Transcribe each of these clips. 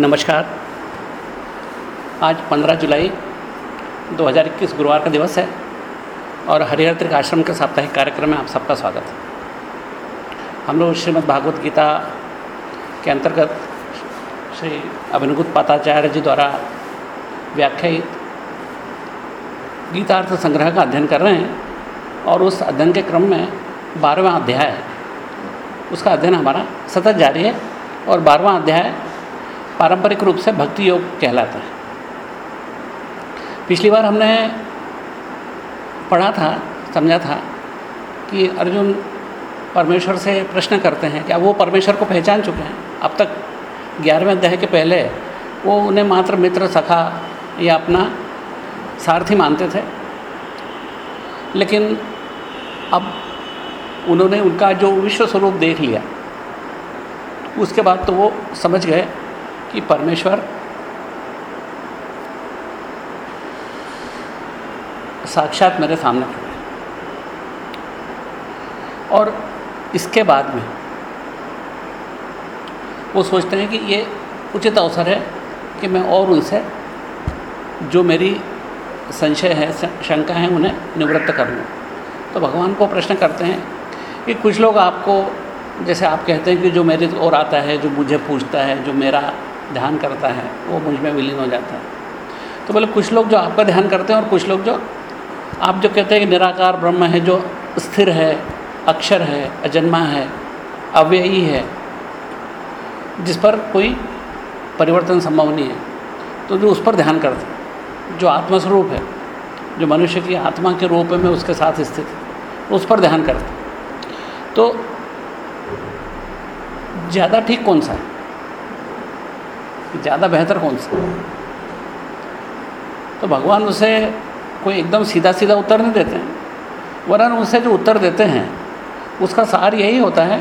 नमस्कार। आज 15 जुलाई 2021 गुरुवार का दिवस है और हरिहर त्रिक आश्रम के साप्ताहिक कार्यक्रम में आप सबका स्वागत है। हम लोग श्रीमद् भागवत गीता के अंतर्गत श्री अभिनुगुत पाताचार्य जी द्वारा व्याख्यायित गीतार्थ संग्रह का अध्ययन कर रहे हैं और उस अध्ययन के क्रम में बारहवा अध्याय उसका अध्ययन हमारा सतत जारी है और बारहवा अध्याय पारंपरिक रूप से भक्ति योग कहलाता है। पिछली बार हमने पढ़ा था, समझा था कि अर्जुन परमेश्वर से प्रश्न करते हैं क्या वो परमेश्वर को पहचान चुके हैं। अब तक ग्यारहवें अध्याय के पहले वो उन्हें मात्र मित्र, सखा या अपना सारथी मानते थे। लेकिन अब उन्होंने उनका जो विश्व स्वरूप देख लिया, उसके बाद तो वो समझ गए कि परमेश्वर साक्षात मेरे सामने खड़े हैं। और इसके बाद में वो सोचते हैं कि ये उचित अवसर है कि मैं और उनसे जो मेरी संशय है शंका है, उन्हें निवृत्त कर लूँ। तो भगवान को प्रश्न करते हैं कि कुछ लोग आपको, जैसे आप कहते हैं कि जो मेरे और आता है, जो मुझे पूछता है, जो मेरा ध्यान करता है, वो मुझमें विलीन हो जाता है। तो बोले, कुछ लोग जो आपका ध्यान करते हैं और कुछ लोग जो, आप जो कहते हैं कि निराकार ब्रह्म है, जो स्थिर है, अक्षर है, अजन्मा है, अव्ययी है, जिस पर कोई परिवर्तन संभव नहीं है तो जो उस पर ध्यान करते हैं, जो आत्मस्वरूप है, जो मनुष्य की आत्मा के रूप में उसके साथ स्थित है, उस पर ध्यान करते हैं। तो ज़्यादा ठीक कौन सा है? ज़्यादा बेहतर कौन सा? तो भगवान उसे कोई एकदम सीधा सीधा उत्तर नहीं देते हैं। वरन उसे जो उत्तर देते हैं, उसका सार यही होता है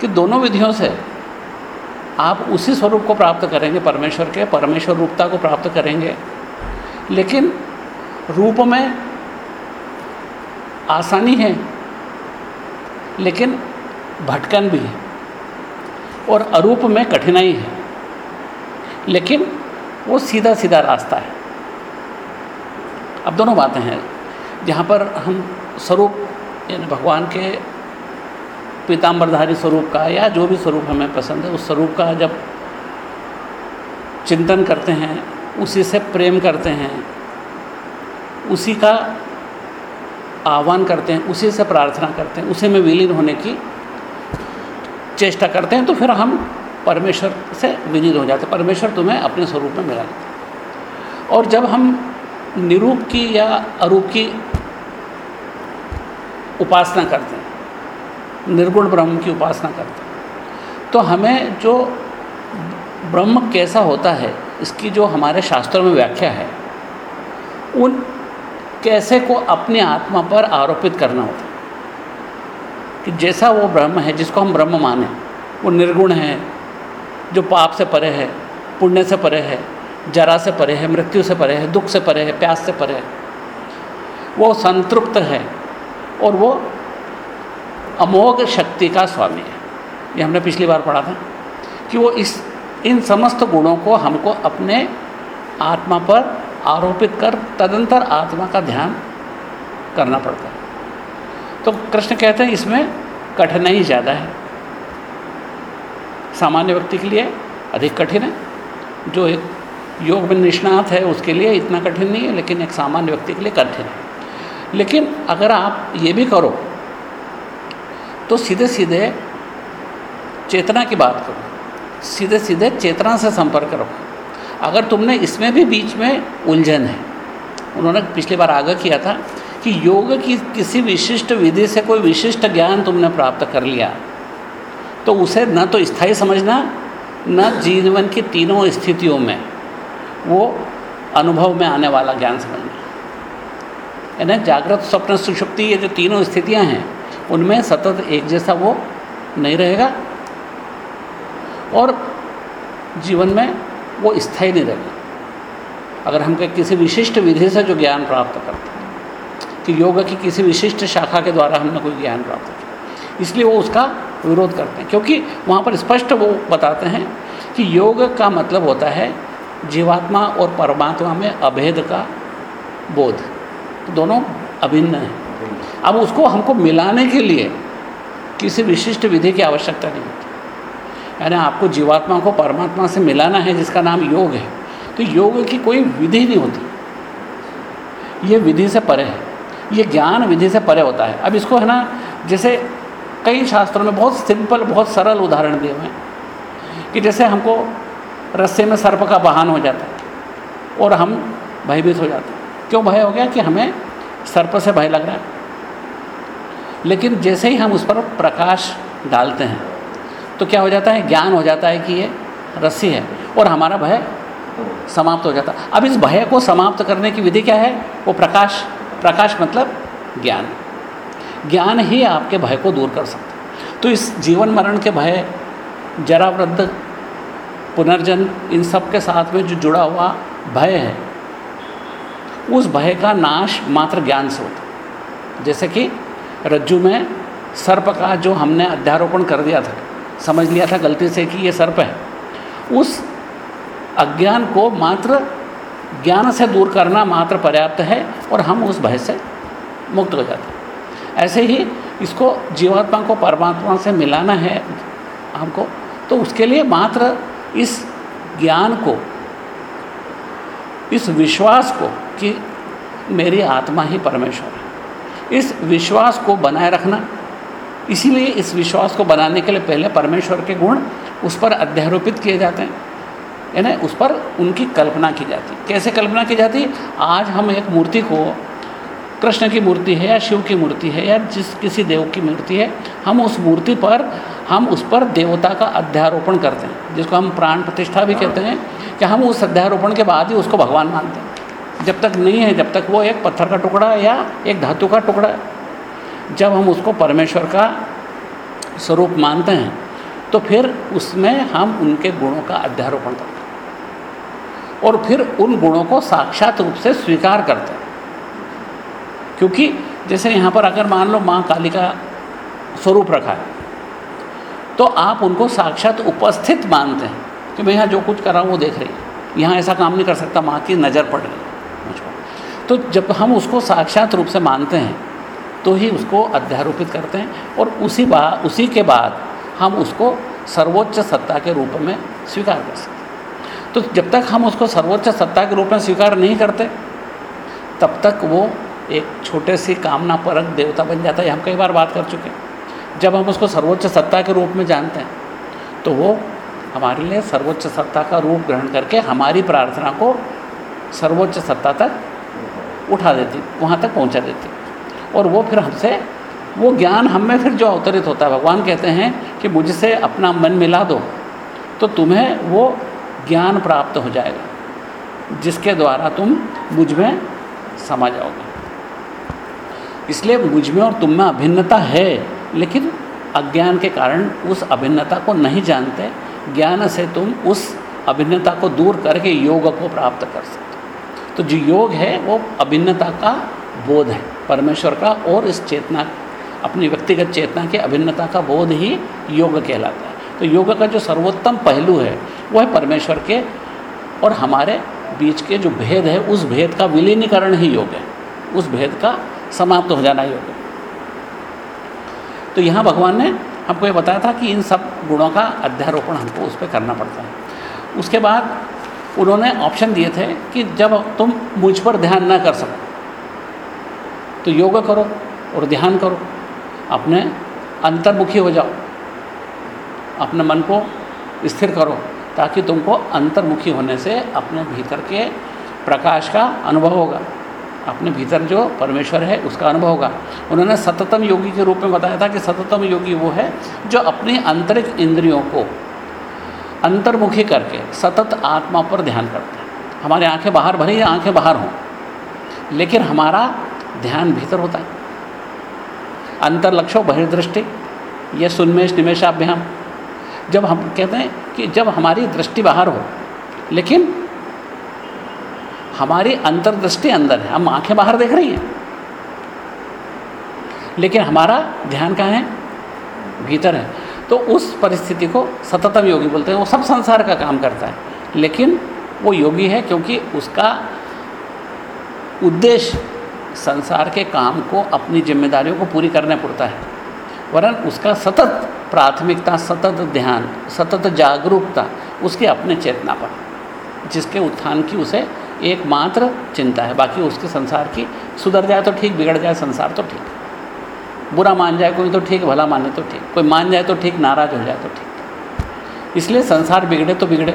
कि दोनों विधियों से आप उसी स्वरूप को प्राप्त करेंगे, परमेश्वर के, परमेश्वर रूपता को प्राप्त करेंगे। लेकिन रूप में आसानी है, लेकिन भटकन भी है और अरूप में कठिनाई है। लेकिन वो सीधा सीधा रास्ता है। अब दोनों बातें हैं। जहाँ पर हम स्वरूप, यानी भगवान के पीताम्बरधारी स्वरूप का या जो भी स्वरूप हमें पसंद है, उस स्वरूप का जब चिंतन करते हैं, उसी से प्रेम करते हैं, उसी का आह्वान करते हैं, उसी से प्रार्थना करते हैं, उसी में विलीन होने की चेष्टा करते हैं तो फिर हम परमेश्वर से विलीन हो जाते परमेश्वर तुम्हें अपने स्वरूप में मिला लेते और जब हम निरूप की या अरूप की उपासना करते हैं, निर्गुण ब्रह्म की उपासना करते हैं तो हमें जो ब्रह्म कैसा होता है, इसकी जो हमारे शास्त्रों में व्याख्या है, उन कैसे को अपने आत्मा पर आरोपित करना होता है। कि जैसा वो ब्रह्म है, जिसको हम ब्रह्म माने, वो निर्गुण है जो पाप से परे है, पुण्य से परे है, जरा से परे है, मृत्यु से परे है, दुख से परे है, प्यास से परे है, वो संतृप्त है और वो अमोघ शक्ति का स्वामी है। ये हमने पिछली बार पढ़ा था कि वो इस, इन समस्त गुणों को हमको अपने आत्मा पर आरोपित कर तदंतर आत्मा का ध्यान करना पड़ता है। तो कृष्ण कहते हैं, इसमें कठिनाई ज़्यादा है। सामान्य व्यक्ति के लिए अधिक कठिन है। जो एक योग में निष्णात है, उसके लिए इतना कठिन नहीं है, लेकिन एक सामान्य व्यक्ति के लिए कठिन है। लेकिन अगर आप ये भी करो तो सीधे सीधे चेतना की बात करो। सीधे सीधे चेतना से संपर्क करो अगर तुमने इसमें भी बीच में उलझन है, उन्होंने पिछली बार आगाह किया था कि योग की किसी विशिष्ट विधि से कोई विशिष्ट ज्ञान तुमने प्राप्त कर लिया तो उसे न तो स्थायी समझना, न जीवन की तीनों स्थितियों में वो अनुभव में आने वाला ज्ञान समझना। यानी जागृत, स्वप्न सुषुप्ति ये जो तीनों स्थितियाँ हैं, उनमें सतत एक जैसा वो नहीं रहेगा और जीवन में वो स्थायी नहीं रहेगा। अगर हम किसी विशिष्ट विधि से जो ज्ञान प्राप्त करते हैं, कि योग की किसी विशिष्ट शाखा के द्वारा हमने कोई ज्ञान प्राप्त किया, इसलिए वो उसका विरोध करते हैं। क्योंकि वहाँ पर स्पष्ट वो बताते हैं कि योग का मतलब होता है जीवात्मा और परमात्मा में अभेद का बोध। दोनों अभिन्न हैं। अब उसको हमको मिलाने के लिए किसी विशिष्ट विधि की आवश्यकता नहीं होती। यानी आपको जीवात्मा को परमात्मा से मिलाना है, जिसका नाम योग है तो योग की कोई विधि नहीं होती। ये विधि से परे है। ये ज्ञान विधि से परे होता है। अब इसको है ना, जैसे कई शास्त्रों में बहुत सिंपल, बहुत सरल उदाहरण दिए हुए हैं कि जैसे हमको रस्से में सर्प का बहान हो जाता है और हम भयभीत हो जाते हैं। क्यों भय हो गया? कि हमें सर्प से भय लग रहा है। लेकिन जैसे ही हम उस पर प्रकाश डालते हैं तो क्या हो जाता है? ज्ञान हो जाता है कि ये रस्सी है और हमारा भय समाप्त हो जाता अब इस भय को समाप्त करने की विधि क्या है? वो प्रकाश प्रकाश मतलब ज्ञान। ज्ञान ही आपके भय को दूर कर सकता तो इस जीवन मरण के भय जरा वृद्ध पुनर्जन्म इन सब के साथ में जो जुड़ा हुआ भय है, उस भय का नाश मात्र ज्ञान से होता जैसे कि रज्जु में सर्प का जो हमने अध्यारोपण कर दिया था, समझ लिया था गलती से कि ये सर्प है, उस अज्ञान को मात्र ज्ञान से दूर करना मात्र पर्याप्त है और हम उस भय से मुक्त हो जाते हैं। ऐसे ही इसको जीवात्मा को परमात्मा से मिलाना है हमको तो उसके लिए मात्र इस ज्ञान को, इस विश्वास को कि मेरी आत्मा ही परमेश्वर है। इस विश्वास को बनाए रखना, इसीलिए इस विश्वास को बनाने के लिए पहले परमेश्वर के गुण उस पर अध्यारोपित किए जाते हैं। यानी उस पर उनकी कल्पना की जाती कैसे कल्पना की जाती आज हम एक मूर्ति को कृष्ण की मूर्ति है या शिव की मूर्ति है या जिस किसी देव की मूर्ति है, हम उस मूर्ति पर, हम उस पर देवता का अध्यारोपण करते हैं, जिसको हम प्राण प्रतिष्ठा भी कहते हैं कि हम उस अध्यारोपण के बाद ही उसको भगवान मानते हैं। जब तक नहीं है, जब तक वो एक पत्थर का टुकड़ा है या एक धातु का टुकड़ा है। जब हम उसको परमेश्वर का स्वरूप मानते हैं तो फिर उसमें हम उनके गुणों का अध्यारोपण करते हैं और फिर उन गुणों को साक्षात रूप से स्वीकार करते हैं। क्योंकि जैसे यहाँ पर अगर मान लो माँ काली का स्वरूप रखा है तो आप उनको साक्षात उपस्थित मानते हैं कि मैं यहाँ जो कुछ कर रहा हूँ वो देख रही है। यहाँ ऐसा काम नहीं कर सकता, माँ की नज़र पड़ रही है मुझको तो जब हम उसको साक्षात रूप से मानते हैं तो ही उसको अध्यारोपित करते हैं और उसी बात उसी के बाद हम उसको सर्वोच्च सत्ता के रूप में स्वीकार कर सकते तो जब तक हम उसको सर्वोच्च सत्ता के रूप में स्वीकार नहीं करते, तब तक वो एक छोटे सी कामना परक देवता बन जाता है हम कई बार बात कर चुके हैं। जब हम उसको सर्वोच्च सत्ता के रूप में जानते हैं तो वो हमारे लिए सर्वोच्च सत्ता का रूप ग्रहण करके हमारी प्रार्थना को सर्वोच्च सत्ता तक उठा देती, वहाँ तक पहुँचा देती। और वो फिर हमसे, वो ज्ञान हम में फिर जो अवतरित होता है, भगवान कहते हैं कि मुझसे अपना मन मिला दो तो तुम्हें वो ज्ञान प्राप्त हो जाएगा, जिसके द्वारा तुम मुझमें समा जाओगे। इसलिए मुझमें और तुम में अभिन्नता है, लेकिन अज्ञान के कारण उस अभिन्नता को नहीं जानते। ज्ञान से तुम उस अभिन्नता को दूर करके योग को प्राप्त कर सकते तो जो योग है, वो अभिन्नता का बोध है। परमेश्वर का और इस चेतना, अपनी व्यक्तिगत चेतना के अभिन्नता का बोध ही योग कहलाता है। तो योग का जो सर्वोत्तम पहलू है, वो है परमेश्वर के और हमारे बीच के जो भेद है, उस भेद का विलीनीकरण ही योग है। उस भेद का समाप्त हो जाना है तो यहाँ भगवान ने हमको ये बताया था कि इन सब गुणों का अध्यारोपण हमको उस पर करना पड़ता है। उसके बाद उन्होंने ऑप्शन दिए थे कि जब तुम मुझ पर ध्यान न कर सको तो योग करो और ध्यान करो। अपने अंतर्मुखी हो जाओ। अपने मन को स्थिर करो ताकि तुमको अंतर्मुखी होने से अपने भीतर के प्रकाश का अनुभव होगा। अपने भीतर जो परमेश्वर है, उसका अनुभव होगा। उन्होंने सततम योगी के रूप में बताया था कि सततम योगी वो है जो अपनी आंतरिक इंद्रियों को अंतर्मुखी करके सतत आत्मा पर ध्यान करते हैं। हमारी आँखें बाहर भरी या आँखें बाहर हों, लेकिन हमारा ध्यान भीतर होता है। अंतर्लक्ष्य बहिर्दृष्टि यह सुन्मेष निमेशाभ्याम जब हम कहते हैं कि जब हमारी दृष्टि बाहर हो, लेकिन हमारी अंतर्दृष्टि अंदर है। हम आँखें बाहर देख रही हैं। लेकिन हमारा ध्यान कहाँ है? भीतर है। तो उस परिस्थिति को सततम योगी बोलते हैं। वो सब संसार का काम करता है। लेकिन वो योगी है क्योंकि उसका उद्देश्य संसार के काम को, अपनी जिम्मेदारियों को पूरी करने पड़ता है। वरन उसका सतत प्राथमिकता, सतत ध्यान, सतत जागरूकता, उसके अपने चेतना पर, जिसके उत्थान की उसे एकमात्र चिंता है। बाकी उसके संसार की सुधर जाए तो ठीक, बिगड़ जाए संसार तो ठीक। बुरा मान जाए कोई तो ठीक, भला माने तो ठीक। कोई मान जाए तो ठीक, नाराज़ हो जाए तो ठीक। इसलिए संसार बिगड़े तो बिगड़े।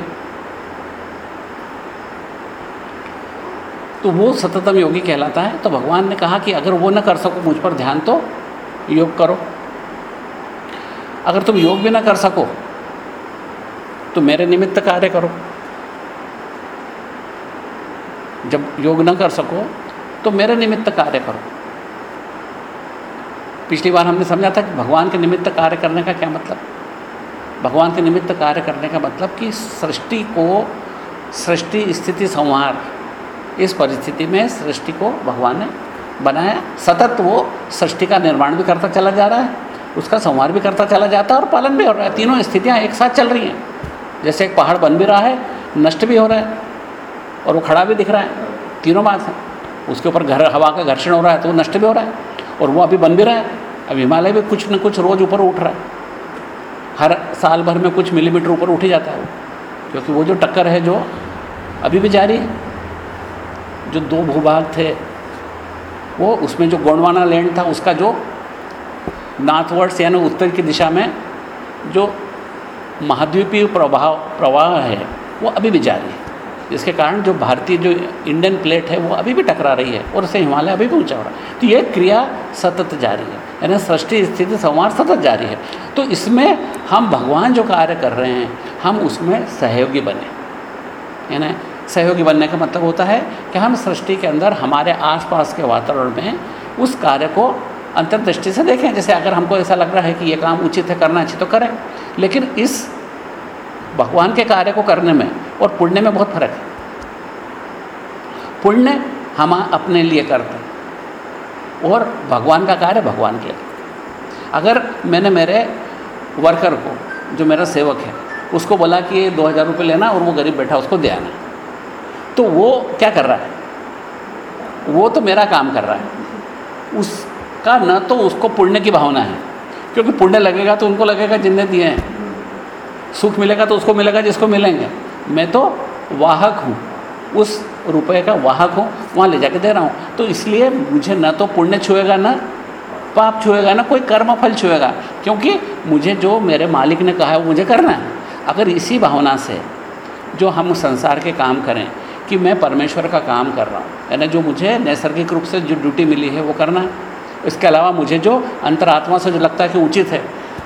तो वो सततम योगी कहलाता है। तो भगवान ने कहा कि अगर वो न कर सको, मुझ पर ध्यान तो योग करो। अगर तुम योग भी ना कर सको तो मेरे निमित्त कार्य करो। जब योग न कर सको तो मेरे निमित्त कार्य करो। पिछली बार हमने समझा था कि भगवान के निमित्त कार्य करने का क्या मतलब? भगवान के निमित्त कार्य करने का मतलब कि सृष्टि को, सृष्टि स्थिति संहार इस परिस्थिति में सृष्टि को भगवान ने बनाया। सतत वो सृष्टि का निर्माण भी करता चला जा रहा है, उसका संहार भी करता चला जाता है और पालन भी हो रहा है। तीनों स्थितियाँ एक साथ चल रही हैं। जैसे एक पहाड़ बन भी रहा है, नष्ट भी हो रहा है। और वो खड़ा भी दिख रहा है। तीनों बात है। उसके ऊपर घर, हवा का घर्षण हो रहा है तो वो नष्ट भी हो रहा है। और वो अभी बन भी रहा है। अब हिमालय भी कुछ न कुछ रोज़ ऊपर उठ रहा है। हर साल भर में कुछ मिलीमीटर ऊपर उठ ही जाता है। क्योंकि वो जो टक्कर है, जो अभी भी जारी है, जो दो भूभाग थे, वो उसमें जो गोंडवाना लैंड था, उसका जो नॉर्थवर्ड्स यानी उत्तर की दिशा में जो महाद्वीपीय प्रभाव, प्रवाह है, वो अभी भी जारी है। जिसके कारण जो भारतीय, जो इंडियन प्लेट है, वो अभी भी टकरा रही है और उससे हिमालय अभी भी ऊँचा हो रहा है। तो ये क्रिया सतत जारी है, यानी सृष्टि, स्थिति, संवार सतत जारी है। तो इसमें हम भगवान जो कार्य कर रहे हैं, हम उसमें सहयोगी बने। यानी सहयोगी बनने का मतलब होता है कि हम सृष्टि के अंदर, हमारे आसपास के वातावरण में उस कार्य को अंतर्दृष्टि से देखें। जैसे अगर हमको ऐसा लग रहा है कि ये काम उचित है, करना चाहिए तो करें। लेकिन इस भगवान के कार्य को करने में और पुण्य में बहुत फ़र्क है। पुण्य हम अपने लिए करते हैं और भगवान का कार्य भगवान के लिए। अगर मैंने मेरे वर्कर को, जो मेरा सेवक है, उसको बोला कि ये दो हज़ार रुपये लेना और वो गरीब बैठा उसको दे आना तो वो क्या कर रहा है? वो तो मेरा काम कर रहा है। उसका न तो उसको पुण्य की भावना है, क्योंकि पुण्य लगेगा तो उनको लगेगा जिनने दिए हैं। सुख मिलेगा तो उसको मिलेगा जिसको मिलेंगे। मैं तो वाहक हूँ। उस रुपए का वाहक हूँ, वहाँ ले जाके दे रहा हूँ। तो इसलिए मुझे न तो पुण्य छुएगा, न पाप छुएगा, ना कोई कर्म फल छुएगा। क्योंकि मुझे जो मेरे मालिक ने कहा है, वो मुझे करना है। अगर इसी भावना से जो हम संसार के काम करें कि मैं परमेश्वर का काम कर रहा हूँ, यानी जो मुझे नैसर्गिक रूप से जो ड्यूटी मिली है, वो करना है। इसके अलावा मुझे जो अंतरात्मा से जो लगता है कि उचित है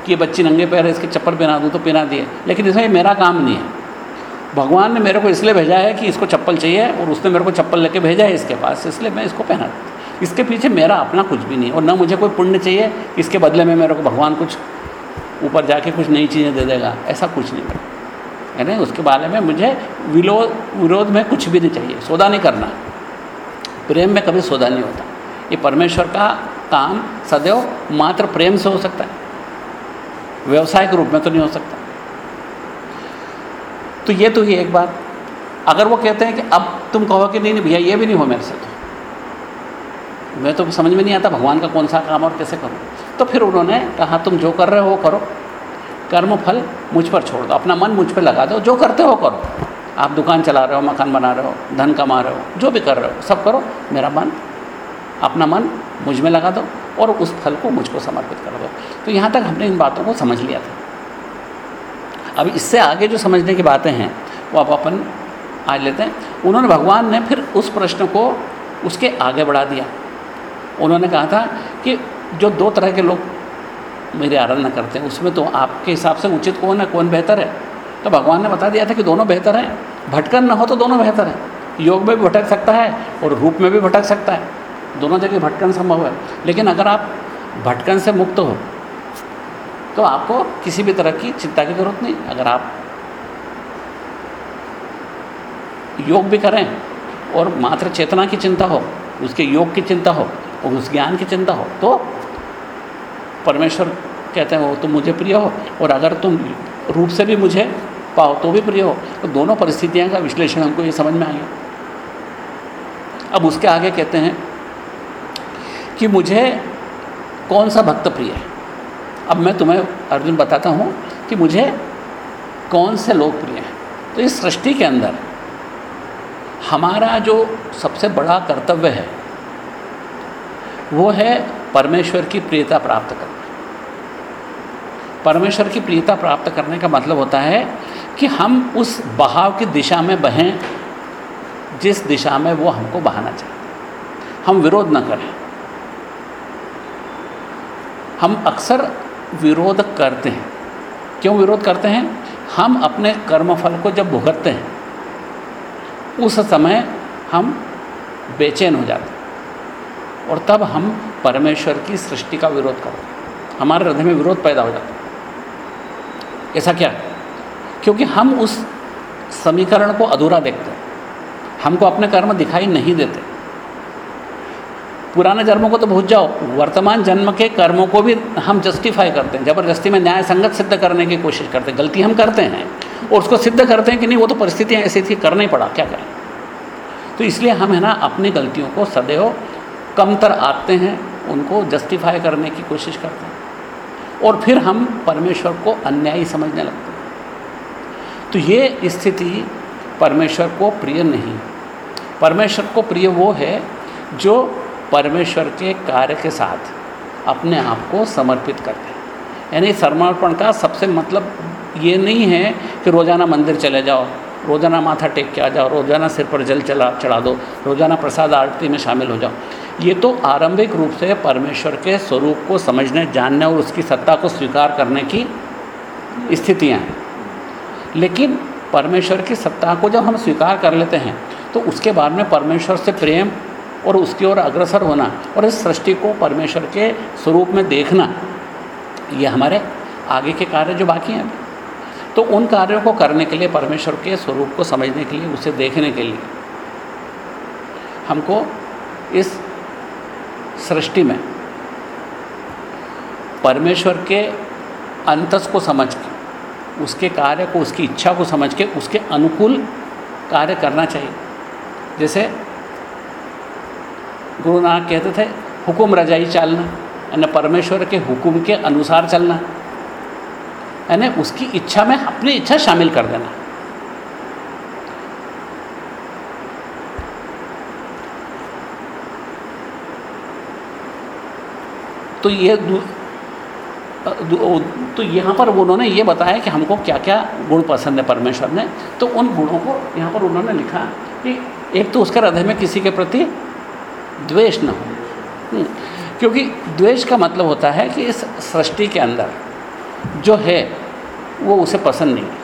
कि ये बच्ची नंगे पैर है, इसके चप्पल पहना दूँ तो पहना दिए। लेकिन इसमें मेरा काम नहीं है। भगवान ने मेरे को इसलिए भेजा है कि इसको चप्पल चाहिए और उसने मेरे को चप्पल लेके भेजा है इसके पास, इसलिए मैं इसको पहना इसके पीछे मेरा अपना कुछ भी नहीं और ना मुझे कोई पुण्य चाहिए, इसके बदले में मेरे को भगवान कुछ ऊपर जाके कुछ नई चीज़ें दे देगा, ऐसा कुछ नहीं मेरा यानी उसके बारे में मुझे विरोध विरोध में कुछ भी नहीं चाहिए, सौदा नहीं करना। प्रेम में कभी सौदा नहीं होता। ये परमेश्वर का काम सदैव मात्र प्रेम से हो सकता है। व्यवसाय के रूप में तो नहीं हो सकता। तो ये तो ही एक बात। अगर वो कहते हैं कि अब तुम कहो कि नहीं नहीं भैया, ये भी नहीं हो मेरे से तो। मैं तो समझ में नहीं आता भगवान का कौन सा काम और कैसे करूँ। तो फिर उन्होंने कहा, तुम जो कर रहे हो वो करो। कर्म फल मुझ पर छोड़ दो। अपना मन मुझ पर लगा दो। जो करते हो करो। आप दुकान चला रहे हो, मकान बना रहे हो, धन कमा रहे हो, जो भी कर रहे हो, सब करो। मेरा मन, अपना मन मुझमें लगा दो। और उस फल को मुझको समर्पित कर दो। तो यहाँ तक हमने इन बातों को समझ लिया था। अब इससे आगे जो समझने की बातें हैं, वो आप अपन आज लेते हैं। उन्होंने भगवान ने फिर उस प्रश्न को उसके आगे बढ़ा दिया। उन्होंने कहा था कि जो दो तरह के लोग मेरी आराधना करते हैं, उसमें तो आपके हिसाब से उचित कौन है, कौन बेहतर है? तो भगवान ने बता दिया था कि दोनों बेहतर हैं। भटकन न हो तो दोनों बेहतर हैं। योग में भी भटक सकता है और रूप में भी भटक सकता है। दोनों जगह भटकन संभव है। लेकिन अगर आप भटकन से मुक्त हो तो आपको किसी भी तरह की चिंता की ज़रूरत नहीं। अगर आप योग भी करें और मात्र चेतना की चिंता हो, उसके योग की चिंता हो और उस ज्ञान की चिंता हो तो परमेश्वर कहते हैं, वो तुम मुझे प्रिय हो। और अगर तुम रूप से भी मुझे पाओ तो भी प्रिय हो। तो दोनों परिस्थितियों का विश्लेषण हमको ये समझ में आ गया अब उसके आगे कहते हैं कि मुझे कौन सा भक्त प्रिय है? अब मैं तुम्हें, अर्जुन, बताता हूँ कि मुझे कौन से लोग प्रिय हैं। तो इस सृष्टि के अंदर हमारा जो सबसे बड़ा कर्तव्य है, वो है परमेश्वर की प्रियता प्राप्त करना। परमेश्वर की प्रियता प्राप्त करने का मतलब होता है कि हम उस बहाव की दिशा में बहें, जिस दिशा में वो हमको बहाना चाहते हम विरोध न करें। हम अक्सर विरोध करते हैं। क्यों विरोध करते हैं? हम अपने कर्मफल को जब भुगतते हैं, उस समय हम बेचैन हो जाते हैं और तब हम परमेश्वर की सृष्टि का विरोध करते हैं। हमारे हृदय में विरोध पैदा हो जाता है। ऐसा क्या? क्योंकि हम उस समीकरण को अधूरा देखते हैं। हमको अपने कर्म दिखाई नहीं देते। पुराने जन्मों को तो भूल जाओ। वर्तमान जन्म के कर्मों को भी हम जस्टिफाई करते हैं। ज़बरदस्ती में न्याय संगत सिद्ध करने की कोशिश करते हैं। गलती हम करते हैं और उसको सिद्ध करते हैं कि नहीं, वो तो परिस्थितियाँ ऐसी थी, करना ही पड़ा, क्या करें? तो इसलिए हम है ना, अपनी गलतियों को सदैव कमतर आते हैं, उनको जस्टिफाई करने की कोशिश करते हैं। और फिर हम परमेश्वर को अन्यायी समझने लगते हैं। तो ये स्थिति परमेश्वर को प्रिय नहीं। परमेश्वर को प्रिय वो है जो परमेश्वर के कार्य के साथ अपने आप को समर्पित करते हैं। यानी समर्पण का सबसे मतलब ये नहीं है कि रोज़ाना मंदिर चले जाओ, रोज़ाना माथा टेक के आ जाओ, रोज़ाना सिर पर जल चला, चढ़ा दो, रोज़ाना प्रसाद आरती में शामिल हो जाओ। ये तो आरंभिक रूप से परमेश्वर के स्वरूप को समझने, जानने और उसकी सत्ता को स्वीकार करने की स्थितियाँ हैं। लेकिन परमेश्वर की सत्ता को जब हम स्वीकार कर लेते हैं तो उसके बाद में परमेश्वर से प्रेम और उसकी ओर अग्रसर होना और इस सृष्टि को परमेश्वर के स्वरूप में देखना, ये हमारे आगे के कार्य जो बाकी हैं। तो उन कार्यों को करने के लिए, परमेश्वर के स्वरूप को समझने के लिए, उसे देखने के लिए हमको इस सृष्टि में परमेश्वर के अंतस को समझ के, उसके कार्य को, उसकी इच्छा को समझ के, उसके अनुकूल कार्य करना चाहिए। जैसे गुरु नानक कहते थे, हुकुम रजाई चालना, यानी परमेश्वर के हुक्म के अनुसार चलना, यानी उसकी इच्छा में अपनी इच्छा शामिल कर देना। तो ये तो यहाँ पर उन्होंने ये बताया कि हमको क्या क्या गुण पसंद है परमेश्वर ने तो उन गुणों को यहाँ पर उन्होंने लिखा कि एक तो उसके हृदय में किसी के प्रति द्वेष न हो। क्योंकि द्वेष का मतलब होता है कि इस सृष्टि के अंदर जो है, वो उसे पसंद नहीं है।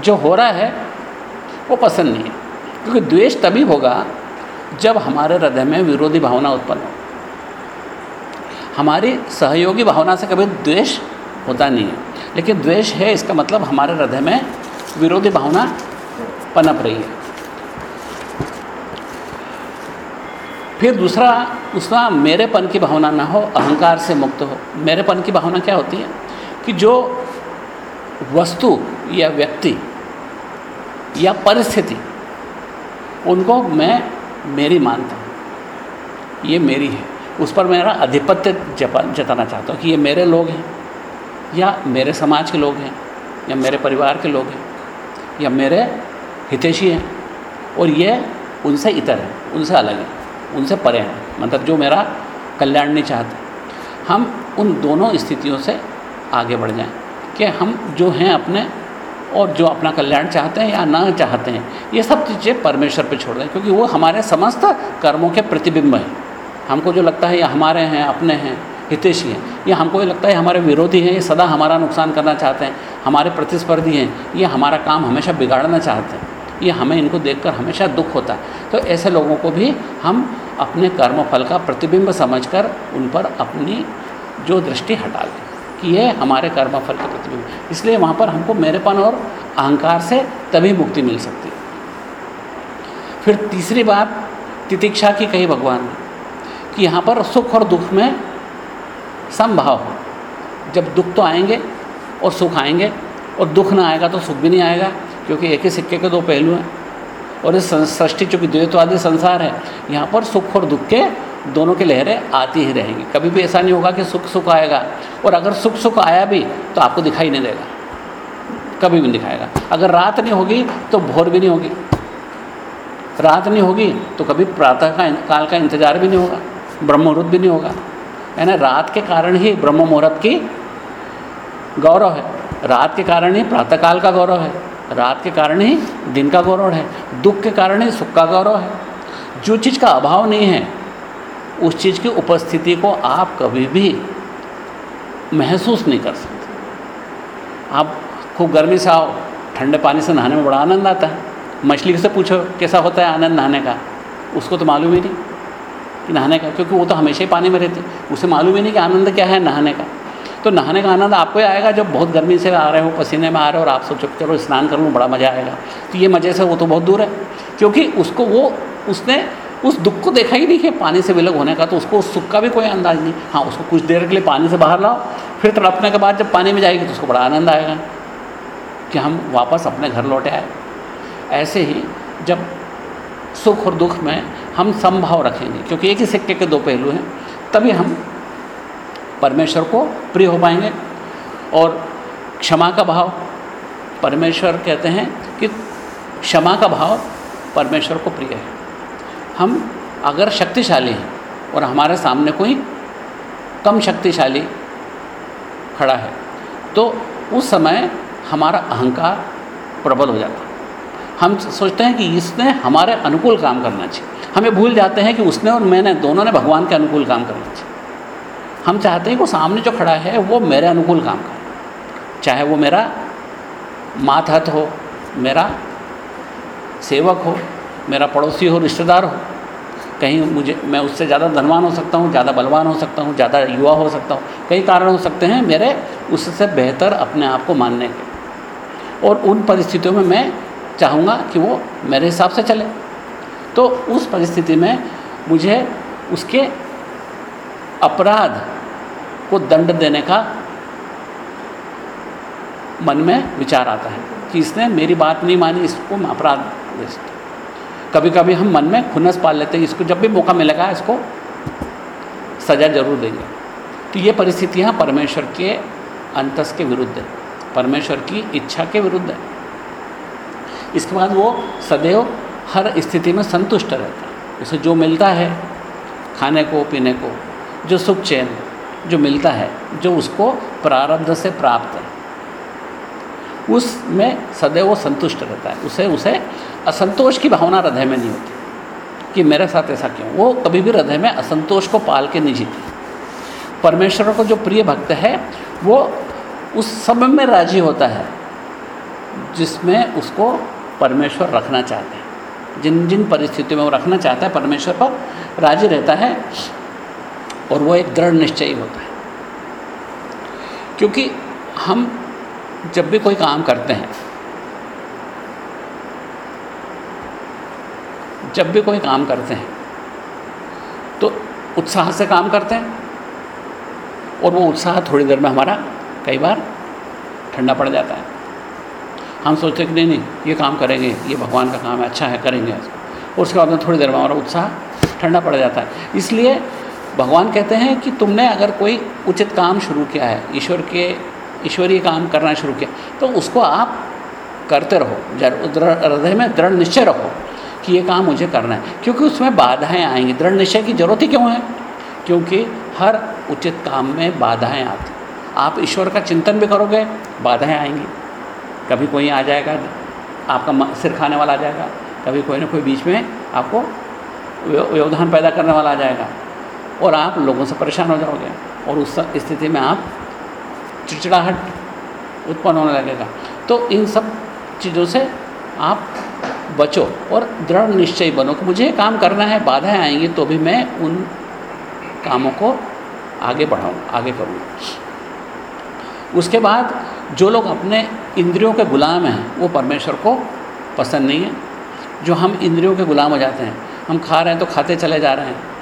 जो हो रहा है, वो पसंद नहीं है। क्योंकि द्वेष तभी होगा जब हमारे हृदय में विरोधी भावना उत्पन्न हो। हमारी सहयोगी भावना से कभी द्वेष होता नहीं है। लेकिन द्वेष है, इसका मतलब हमारे हृदय में विरोधी भावना पनप रही है। फिर दूसरा उसका मेरेपन की भावना ना हो, अहंकार से मुक्त हो। मेरेपन की भावना क्या होती है? कि जो वस्तु या व्यक्ति या परिस्थिति, उनको मैं मेरी मानता हूँ। ये मेरी है। उस पर मेरा आधिपत्य जताना चाहता हूँ कि ये मेरे लोग हैं, या मेरे समाज के लोग हैं, या मेरे परिवार के लोग हैं, या मेरे हितैषी हैं, और ये उनसे इतर है, उनसे अलग है। उनसे परे हैं। मतलब जो मेरा कल्याण नहीं चाहते। हम उन दोनों स्थितियों से आगे बढ़ जाएँ कि हम जो हैं अपने और जो अपना कल्याण चाहते हैं या ना चाहते हैं, ये सब चीज़ें परमेश्वर पे छोड़ दें, क्योंकि वो हमारे समस्त कर्मों के प्रतिबिंब हैं। हमको जो लगता है ये हमारे हैं, अपने हैं हितेशी हैं, ये हमको ये लगता है हमारे विरोधी हैं, ये सदा हमारा नुकसान करना चाहते हैं, हमारे प्रतिस्पर्धी हैं, ये हमारा काम हमेशा बिगाड़ना चाहते हैं। ये हमें इनको देखकर हमेशा दुख होता है। तो ऐसे लोगों को भी हम अपने कर्म फल का प्रतिबिंब समझकर उन पर अपनी जो दृष्टि हटा लें कि ये हमारे कर्म फल का प्रतिबिंब इसलिए वहाँ पर हमको मेरेपन और अहंकार से तभी मुक्ति मिल सकती है। फिर तीसरी बात, तितिक्षा की कही भगवान ने कि यहाँ पर सुख और दुख में समभाव हो। जब दुख तो आएँगे और सुख आएँगे और दुख ना आएगा तो सुख भी नहीं आएगा। क्योंकि एक ही सिक्के के दो पहलू हैं। और इस सृष्टि चूँकि द्वैतवादी संसार है, यहाँ पर सुख और दुख के दोनों की लहरें आती ही रहेंगी। कभी भी ऐसा नहीं होगा कि सुख सुख आएगा। और अगर सुख सुख आया भी तो आपको दिखाई नहीं देगा। कभी भी नहीं दिखाएगा। अगर रात नहीं होगी तो भोर भी नहीं होगी। रात नहीं होगी तो कभी प्रातः का काल का इंतज़ार भी नहीं होगा। ब्रह्म मुहूर्त भी नहीं होगा। है ना? रात के कारण ही ब्रह्म मुहूर्त की गौरव है। रात के कारण ही प्रातःकाल का गौरव है। रात के कारण ही दिन का गौरव है, दुख के कारण ही सुख का गौरव है। जो चीज़ का अभाव नहीं है, उस चीज़ की उपस्थिति को आप कभी भी महसूस नहीं कर सकते। आप खूब गर्मी से आओ, ठंडे पानी से नहाने में बड़ा आनंद आता है। मछली से पूछो, कैसा होता है आनंद नहाने का? उसको तो मालूम ही नहीं कि नहाने का, क्योंकि वो तो हमेशा ही पानी में रहती है। उसे मालूम ही नहीं कि आनंद क्या है नहाने का। तो नहाने का आनंद आपको ही आएगा जब बहुत गर्मी से आ रहे हो, पसीने में आ रहे हो और आप सोचो चलो स्नान कर लूँ, बड़ा मज़ा आएगा। तो ये मज़े से वो तो बहुत दूर है। क्योंकि उसको वो, उसने उस दुख को देखा ही नहीं कि पानी से विलग होने का तो उसको उस सुख का भी कोई अंदाज नहीं। हाँ उसको कुछ देर के लिए पानी से बाहर लाओ, फिर तड़पने के बाद जब पानी में जाएगी तो उसको बड़ा आनंद आएगा कि हम वापस अपने घर लौटे आए। ऐसे ही जब सुख और दुख में हम संभाव रखेंगे, क्योंकि एक ही सिक्के के दो पहलू हैं, तभी हम परमेश्वर को प्रिय हो पाएँगे। और क्षमा का भाव, परमेश्वर कहते हैं कि क्षमा का भाव परमेश्वर को प्रिय है। हम अगर शक्तिशाली हैं और हमारे सामने कोई कम शक्तिशाली खड़ा है तो उस समय हमारा अहंकार प्रबल हो जाता। है हम सोचते हैं कि इसने हमारे अनुकूल काम करना चाहिए। हमें भूल जाते हैं कि उसने और मैंने दोनों ने भगवान के अनुकूल काम करना चाहिए। हम चाहते हैं कि सामने जो खड़ा है, वो मेरे अनुकूल काम करे। चाहे वो मेरा मातहत हो, मेरा सेवक हो, मेरा पड़ोसी हो, रिश्तेदार हो, कहीं मुझे, मैं उससे ज़्यादा धनवान हो सकता हूँ, ज़्यादा बलवान हो सकता हूँ, ज़्यादा युवा हो सकता हूँ, कई कारण हो सकते हैं मेरे उससे बेहतर अपने आप को मानने के। और उन परिस्थितियों में मैं चाहूँगा कि वो मेरे हिसाब से चले। तो उस परिस्थिति में मुझे उसके अपराध को दंड देने का मन में विचार आता है कि इसने मेरी बात नहीं मानी, इसको मैं अपराध कभी कभी हम मन में खुनस पाल लेते हैं, इसको जब भी मौका मिलेगा, इसको सज़ा ज़रूर देंगे। तो ये परिस्थितियाँ परमेश्वर के अंतस के विरुद्ध है। परमेश्वर की इच्छा के विरुद्ध है। इसके बाद वो सदैव हर स्थिति में संतुष्ट रहता है। उसे जो मिलता है, खाने को, पीने को, जो सुख चैन जो मिलता है, जो उसको प्रारब्ध से प्राप्त है। उसमें सदैव संतुष्ट रहता है। उसे उसे असंतोष की भावना हृदय में नहीं होती कि मेरे साथ ऐसा क्यों? वो कभी भी हृदय में असंतोष को पाल के नहीं जीती। परमेश्वर को जो प्रिय भक्त है, वो उस समय में राज़ी होता है, जिसमें उसको परमेश्वर रखना चाहते हैं। जिन जिन परिस्थितियों में वो रखना चाहता है, परमेश्वर पर राज़ी रहता है। और वो एक दृढ़ निश्चयी होता है। क्योंकि हम जब भी कोई काम करते हैं, जब भी कोई काम करते हैं तो उत्साह से काम करते हैं और वो उत्साह थोड़ी देर में हमारा कई बार ठंडा पड़ जाता है। हम सोचते हैं कि नहीं नहीं, ये काम करेंगे, ये भगवान का काम है अच्छा है, करेंगे। और उसके बाद में थोड़ी देर में हमारा उत्साह ठंडा पड़ जाता है। इसलिए भगवान कहते हैं कि तुमने अगर कोई उचित काम शुरू किया है, ईश्वर के, ईश्वरीय काम करना शुरू किया तो उसको आप करते रहो। हृदय में दृढ़ निश्चय रखो कि ये काम मुझे करना है। क्योंकि उसमें बाधाएँ आएँगी। दृढ़ निश्चय की ज़रूरत ही क्यों है? क्योंकि हर उचित काम में बाधाएँ आती आप ईश्वर का चिंतन भी करोगे, बाधाएँ आएँगी। कभी कोई आ जाएगा, आपका सिर खाने वाला आ जाएगा। कभी कोई ना कोई बीच में आपको व्यवधान पैदा करने वाला आ जाएगा। और आप लोगों से परेशान हो जाओगे। और उस स्थिति में आप चिड़चिड़ाहट उत्पन्न होने लगेगा। तो इन सब चीज़ों से आप बचो और दृढ़ निश्चय बनो कि मुझे काम करना है, बाधाएँ आएँगी तो भी मैं उन कामों को आगे बढ़ाऊँ, आगे करूँ। उसके बाद जो लोग अपने इंद्रियों के गुलाम हैं, वो परमेश्वर को पसंद नहीं है। जो हम इंद्रियों के गुलाम हो जाते हैं, हम खा रहे हैं तो खाते चले जा रहे हैं।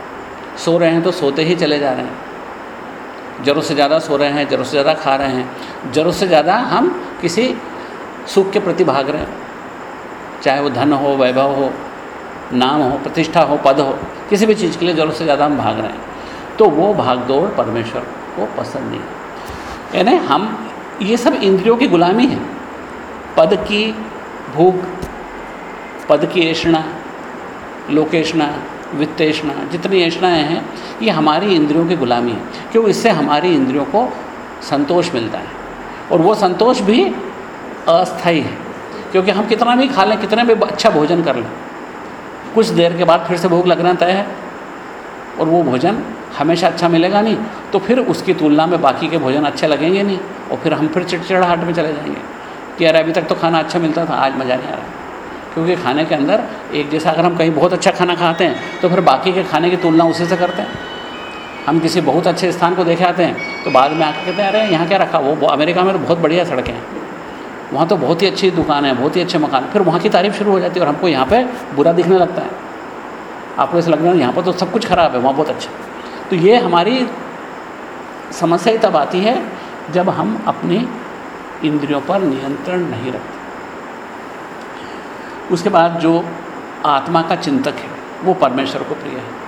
सो रहे हैं तो सोते ही चले जा रहे हैं। ज़रूरत से ज़्यादा सो रहे हैं ज़रूरत से ज़्यादा खा रहे हैं ज़रूरत से ज़्यादा हम किसी सुख के प्रति भाग रहे हैं। चाहे वो धन हो, वैभव हो, नाम हो, प्रतिष्ठा हो, पद हो, किसी भी चीज़ के लिए ज़रूरत से ज़्यादा हम भाग रहे हैं। तो वो भाग दौड़ परमेश्वर को पसंद नहीं यानी हम, ये सब इंद्रियों की गुलामी है। पद की भूख, पद की ऐषणा लोकेशना वित्तेषणा, जितनी ऐषणाएँ हैं, ये हमारी इंद्रियों की गुलामी है क्योंकि इससे हमारी इंद्रियों को संतोष मिलता है। और वो संतोष भी अस्थाई है, क्योंकि हम कितना भी खा लें, कितने भी अच्छा भोजन कर लें, कुछ देर के बाद फिर से भूख लगना तय है, और वो भोजन हमेशा अच्छा मिलेगा नहीं तो फिर उसकी तुलना में बाकी के भोजन अच्छे लगेंगे नहीं, और फिर हम फिर चिड़चिड़ाहट में चले जाएँगे, कि यार अभी तक तो खाना अच्छा मिलता था, आज मज़ा नहीं आ रहा। क्योंकि खाने के अंदर एक जैसा अगर हम कहीं बहुत अच्छा खाना खाते हैं तो फिर बाकी के खाने की तुलना उसी से करते हैं। हम किसी बहुत अच्छे स्थान को देखे आते हैं तो बाद में आकर कहते हैं, अरे, यहाँ क्या रखा? वो अमेरिका में तो बहुत बढ़िया सड़कें हैं। वहाँ तो बहुत ही अच्छी दुकान है, बहुत ही अच्छे मकान फिर वहाँ की तारीफ़ शुरू हो जाती है और हमको यहाँ पर बुरा दिखने लगता है। आपको ऐसा लगता है, यहाँ पर तो सब कुछ ख़राब है, वहाँ बहुत अच्छा तो ये हमारी समस्या ही तब आती है जब हम अपनी इंद्रियों पर नियंत्रण नहीं रखते। उसके बाद जो आत्मा का चिंतक है, वो परमेश्वर को प्रिय है।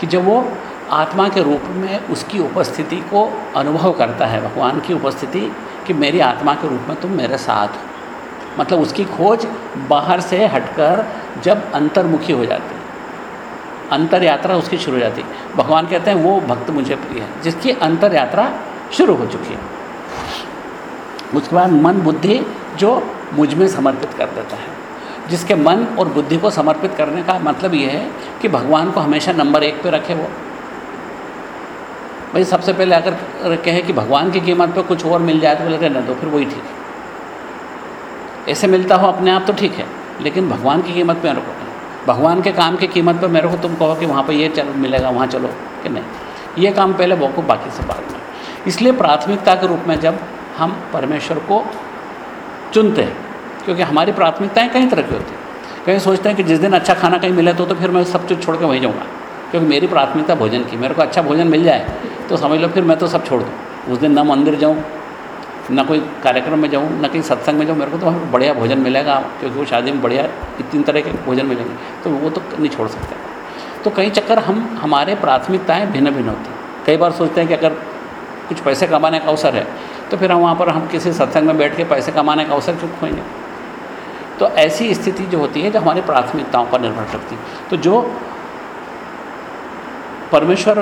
कि जब वो आत्मा के रूप में उसकी उपस्थिति को अनुभव करता है, भगवान की उपस्थिति कि मेरी आत्मा के रूप में तुम मेरे साथ हो। मतलब उसकी खोज बाहर से हटकर जब अंतर्मुखी हो जाती अंतर यात्रा उसकी शुरू हो जाती भगवान कहते हैं, वो भक्त मुझे प्रिय है, जिसकी अंतर यात्रा शुरू हो चुकी है। उसके बाद मन बुद्धि जो मुझमें समर्पित कर देता है। जिसके मन और बुद्धि को समर्पित करने का मतलब ये है कि भगवान को हमेशा नंबर एक पे रखे वो। भाई सबसे पहले अगर कहे कि भगवान की कीमत पे कुछ और मिल जाए तो बोले रहने दो फिर वही ठीक है। ऐसे मिलता हो अपने आप तो ठीक है, लेकिन भगवान की कीमत पे रखो। भगवान के काम की कीमत पे मेरे को तुम कहो कि वहाँ पर ये चल, मिलेगा, वहाँ चलो कि नहीं। ये काम पहले वो को बाकी से बाद में। इसलिए प्राथमिकता के रूप में जब हम परमेश्वर को चुनते हैं क्योंकि हमारी प्राथमिकताएँ कई तरह की होती कहीं सोचते हैं कि जिस दिन अच्छा खाना कहीं मिले तो तो फिर मैं सब चीज़ छोड़ के वहीं जाऊँगा। क्योंकि मेरी प्राथमिकता भोजन की, मेरे को अच्छा भोजन मिल जाए तो समझ लो फिर मैं तो सब छोड़ दूँ। उस दिन ना मंदिर जाऊँ, ना कोई कार्यक्रम में जाऊँ, ना कहीं सत्संग में जाऊँ, मेरे को तो बढ़िया भोजन मिलेगा, क्योंकि वो शादी में बढ़िया इतनी तरह के भोजन मिलेंगे तो वो तो नहीं छोड़ सकते। तो कई चक्कर हम, हमारे प्राथमिकताएँ भिन्न भिन्न होती हैं। कई बार सोचते हैं कि अगर कुछ पैसे कमाने का अवसर है तो फिर हम वहाँ पर हम किसी सत्संग में बैठ के पैसे कमाने का अवसर क्यों खोएँगे? तो ऐसी स्थिति जो होती है जो हमारी प्राथमिकताओं पर निर्भर करती है। तो जो परमेश्वर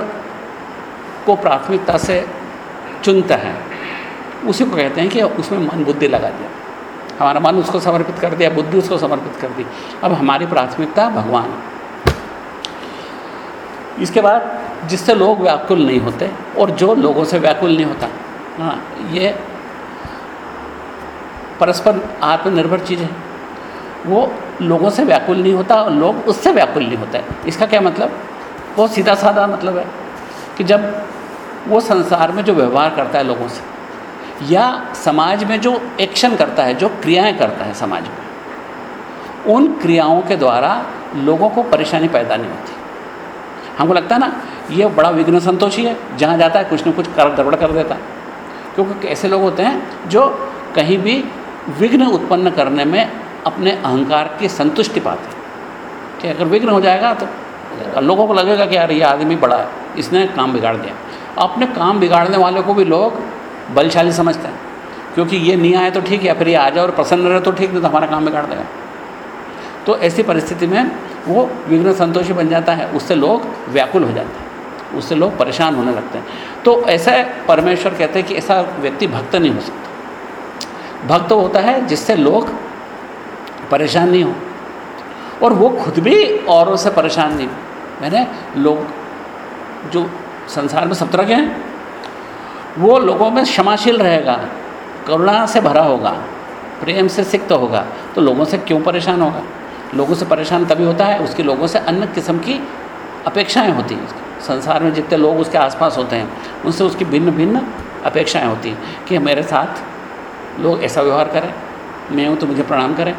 को प्राथमिकता से चुनता है, उसी को कहते हैं कि उसमें मन बुद्धि लगा दिया। हमारा मन उसको समर्पित कर दिया, बुद्धि उसको समर्पित कर दी। अब हमारी प्राथमिकता भगवान। इसके बाद जिससे लोग व्याकुल नहीं होते और जो लोगों से व्याकुल नहीं होता हाँ ये परस्पर आत्मनिर्भर चीज़ है। वो लोगों से व्याकुल नहीं होता और लोग उससे व्याकुल नहीं होते। इसका क्या मतलब? बहुत सीधा साधा मतलब है कि जब वो संसार में जो व्यवहार करता है लोगों से, या समाज में जो एक्शन करता है, जो क्रियाएँ करता है समाज में, उन क्रियाओं के द्वारा लोगों को परेशानी पैदा नहीं होती। हमको लगता है ना, ये बड़ा विघ्न संतोषी है, जहाँ जाता है कुछ ना कुछ कर, गड़बड़ कर देता है। क्योंकि ऐसे लोग होते हैं जो कहीं भी विघ्न उत्पन्न करने में अपने अहंकार की संतुष्टि पाते। कि अगर विघ्न हो जाएगा तो लोगों को लगेगा कि यार ये आदमी बड़ा है, इसने काम बिगाड़ दिया। अपने काम बिगाड़ने वाले को भी लोग बलशाली समझते हैं, क्योंकि ये नहीं आए तो ठीक है फिर ये आ जाए और प्रसन्न रहे तो ठीक नहीं तो हमारा काम बिगाड़ देगा। तो ऐसी परिस्थिति में वो विघ्न संतोषी बन जाता है, उससे लोग व्याकुल हो जाते हैं, उससे लोग परेशान होने लगते हैं। तो ऐसा परमेश्वर कहते हैं कि ऐसा व्यक्ति भक्त नहीं हो सकता। भक्त होता है जिससे लोग परेशान नहीं हो। और वो खुद भी औरों से परेशान नहीं। हो मैंने लोग जो संसार में सब तरह के हैं, वो लोगों में क्षमाशील रहेगा, करुणा से भरा होगा, प्रेम से सिक्त होगा तो लोगों से क्यों परेशान होगा? लोगों से परेशान तभी होता है, उसके लोगों से अन्य किस्म की अपेक्षाएँ होती हैं। संसार में जितने लोग उसके आसपास होते हैं, उनसे उसकी भिन्न भिन्न अपेक्षाएँ होती हैं कि मेरे साथ लोग ऐसा व्यवहार करें, मैं हूँ तो मुझे प्रणाम करें।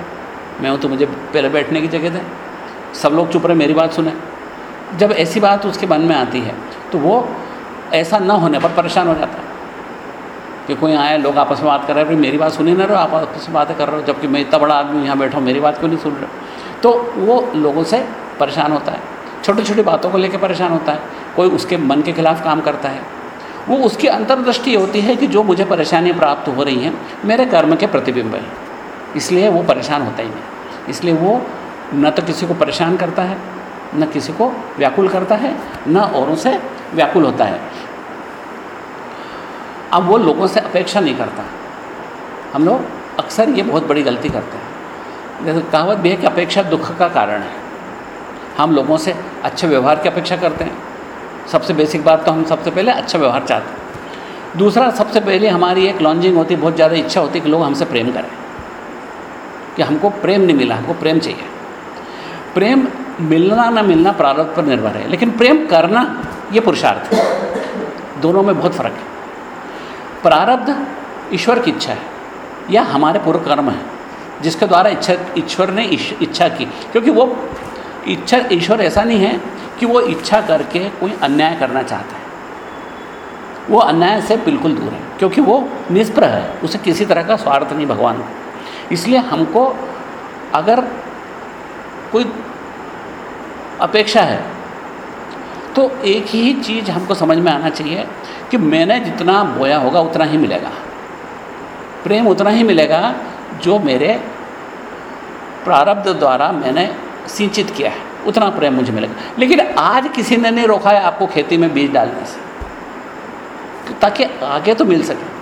मैं हूँ तो मुझे पहले बैठने की जगह दें। सब लोग चुप रहे, मेरी बात सुने। जब ऐसी बात उसके मन में आती है तो वो ऐसा न होने पर परेशान हो जाता है कि कोई आए, लोग आपस में बात कर रहे हैं मेरी बात सुनी ना रहे आप आपस में बातें कर रहे हो, जबकि मैं इतना बड़ा आदमी यहाँ बैठा हूँ, मेरी बात क्यों नहीं सुन रहे तो वो लोगों से परेशान होता है। छोटी छोटी बातों को लेकर परेशान होता है। कोई उसके मन के खिलाफ काम करता है। वो उसकी अंतर्दृष्टि होती है कि जो मुझे परेशानियाँ प्राप्त हो रही हैं, मेरे कर्म के प्रतिबिंब हैं। इसलिए वो परेशान होता ही नहीं। इसलिए वो न तो किसी को परेशान करता है, न किसी को व्याकुल करता है, न औरों से व्याकुल होता है। अब वो लोगों से अपेक्षा नहीं करता। हम लोग अक्सर ये बहुत बड़ी गलती करते हैं। जैसे कहावत भी है कि अपेक्षा दुख का कारण है। हम लोगों से अच्छे व्यवहार की अपेक्षा करते हैं। सबसे बेसिक बात तो हम सबसे पहले अच्छा व्यवहार चाहते हैं। दूसरा, सबसे पहले हमारी एक लॉन्जिंग होती, बहुत ज़्यादा इच्छा होती है कि लोग हमसे प्रेम करें। कि हमको प्रेम नहीं मिला, हमको प्रेम चाहिए। प्रेम मिलना ना मिलना प्रारब्ध पर निर्भर है, लेकिन प्रेम करना ये पुरुषार्थ है। दोनों में बहुत फ़र्क है। प्रारब्ध ईश्वर की इच्छा है, या हमारे पूर्व कर्म है, जिसके द्वारा इच्छा, ईश्वर ने इच्छा की। क्योंकि वो इच्छा, ईश्वर ऐसा नहीं है कि वो इच्छा करके कोई अन्याय करना चाहता है। वो अन्याय से बिल्कुल दूर है, क्योंकि वो निष्प्रह है, उसे किसी तरह का स्वार्थ नहीं, भगवान को। इसलिए हमको अगर कोई अपेक्षा है तो एक ही चीज़ हमको समझ में आना चाहिए कि मैंने जितना बोया होगा उतना ही मिलेगा। प्रेम उतना ही मिलेगा जो मेरे प्रारब्ध द्वारा मैंने सिंचित किया है। उतना प्रेम मुझे मिलेगा। लेकिन आज किसी ने नहीं रोका है आपको खेती में बीज डालने से, ताकि आगे तो मिल सके।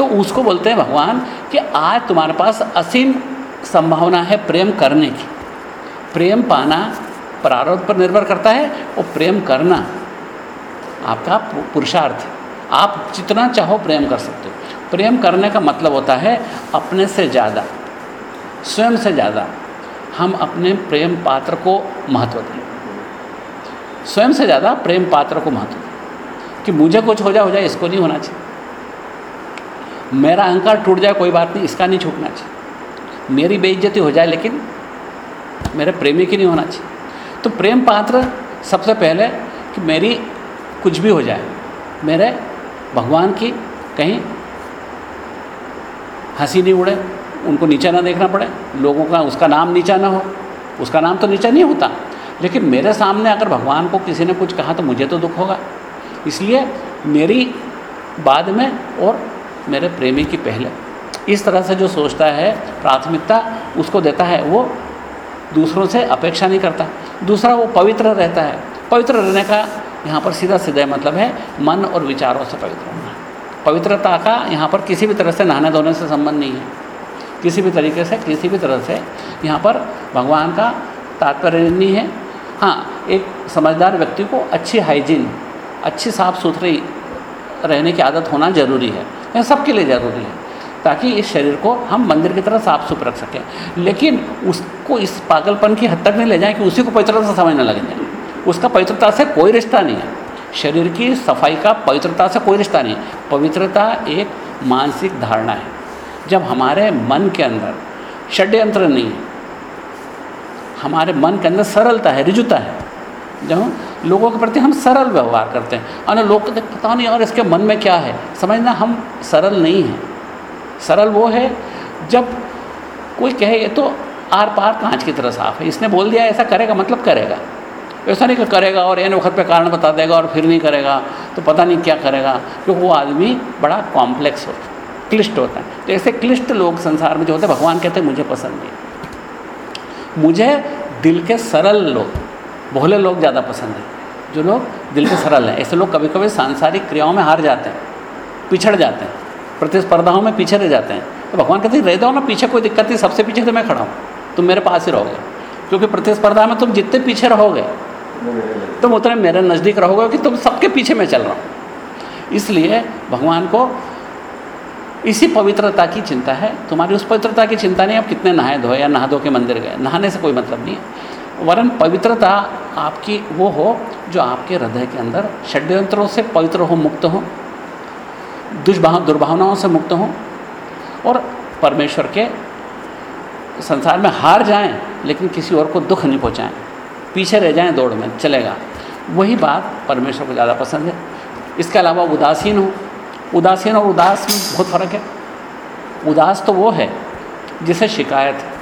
तो उसको बोलते हैं भगवान कि आज तुम्हारे पास असीम संभावना है प्रेम करने की। प्रेम पाना प्रारब्ध पर निर्भर करता है और प्रेम करना आपका पुरुषार्थ आप जितना चाहो प्रेम कर सकते हो। प्रेम करने का मतलब होता है अपने से ज़्यादा, स्वयं से ज़्यादा हम अपने प्रेम पात्र को महत्व दें। स्वयं से ज़्यादा प्रेम पात्र को महत्व दें। कि मुझे कुछ हो जाए हो जाए, इसको नहीं होना चाहिए। मेरा अहंकार टूट जाए, कोई बात नहीं, इसका नहीं छूटना चाहिए। मेरी बेइज्जती हो जाए, लेकिन मेरे प्रेमी की नहीं होना चाहिए। तो प्रेम पात्र सबसे पहले कि मेरी कुछ भी हो जाए, मेरे भगवान की कहीं हँसी नहीं उड़े, उनको नीचा ना देखना पड़े, लोगों का उसका नाम नीचा ना हो, उसका नाम तो नीचा नहीं होता, लेकिन मेरे सामने अगर भगवान को किसी ने कुछ कहा तो मुझे तो दुख होगा। इसलिए मेरी बाद में और मेरे प्रेमी की पहले। इस तरह से जो सोचता है, प्राथमिकता उसको देता है, वो दूसरों से अपेक्षा नहीं करता। दूसरा वो पवित्र रहता है। पवित्र रहने का यहाँ पर सीधा सीधा मतलब है, मन और विचारों से पवित्र होना। पवित्रता का यहाँ पर किसी भी तरह से नहाने धोने से संबंध नहीं है। किसी भी तरीके से, किसी भी तरह से यहाँ पर भगवान का तात्पर्य नहीं है। हाँ एक समझदार व्यक्ति को अच्छी हाइजीन अच्छी साफ़ सुथरी रहने की आदत होना ज़रूरी है। यह सबके लिए ज़रूरी है, ताकि इस शरीर को हम मंदिर की तरह साफ़ सुथ रख सकें। लेकिन उसको इस पागलपन की हद तक नहीं ले जाएँ कि उसी को पवित्रता से समझने लग जाए उसका पवित्रता से कोई रिश्ता नहीं है। शरीर की सफ़ाई का पवित्रता से कोई रिश्ता नहीं है। पवित्रता एक मानसिक धारणा है। जब हमारे मन के अंदर षड्यंत्र नहीं है, हमारे मन के अंदर सरलता है, रिजुता है, जब लोगों के प्रति हम सरल व्यवहार करते हैं। और लोग को पता नहीं और इसके मन में क्या है? समझना, हम सरल नहीं हैं। सरल वो है, जब कोई कहे, ये तो आर पार कांच की तरह साफ़ है, इसने बोल दिया, ऐसा करेगा मतलब करेगा। ऐसा नहीं करेगा और एन वक्त पे कारण बता देगा और फिर नहीं करेगा तो पता नहीं क्या करेगा। क्योंकि वो आदमी बड़ा कॉम्प्लेक्स होता है, क्लिष्ट होता है। तो ऐसे क्लिष्ट लोग संसार में जो होते हैं, भगवान कहते हैं, मुझे पसंद नहीं मुझे दिल के सरल लोग भोले लोग ज़्यादा पसंद हैं। जो लोग दिल के सरल हैं। ऐसे लोग कभी कभी सांसारिक क्रियाओं में हार जाते हैं। पिछड़ जाते हैं। प्रतिस्पर्धाओं में पीछे रह जाते हैं। तो भगवान कहते हैं, रह जाओ ना, पीछे कोई दिक्कत नहीं। सबसे पीछे तो मैं खड़ा हूँ। तुम मेरे पास ही रहोगे। क्योंकि प्रतिस्पर्धा में तुम जितने पीछे रहोगे, तुम उतने मेरे नज़दीक रहोगे कि तुम सबके पीछे मैं चल रहा हूँ। इसलिए भगवान को इसी पवित्रता की चिंता है। तुम्हारी उस पवित्रता की चिंता नहीं, आप कितने नहाए धोए या नहा धो के मंदिर गए। नहाने से कोई मतलब नहीं है। वरन पवित्रता आपकी वो हो जो आपके हृदय के अंदर षड्यंत्रों से पवित्र हो, मुक्त हो, दुष्भाव, दुर्भावनाओं से मुक्त हो और परमेश्वर के संसार में हार जाएँ, लेकिन किसी और को दुख नहीं पहुंचाएँ। पीछे रह जाएँ दौड़ में, चलेगा। वही बात परमेश्वर को ज़्यादा पसंद है। इसके अलावा उदासीन हो। उदासीन और उदास में बहुत फ़र्क है। उदास तो वो है जिसे शिकायत है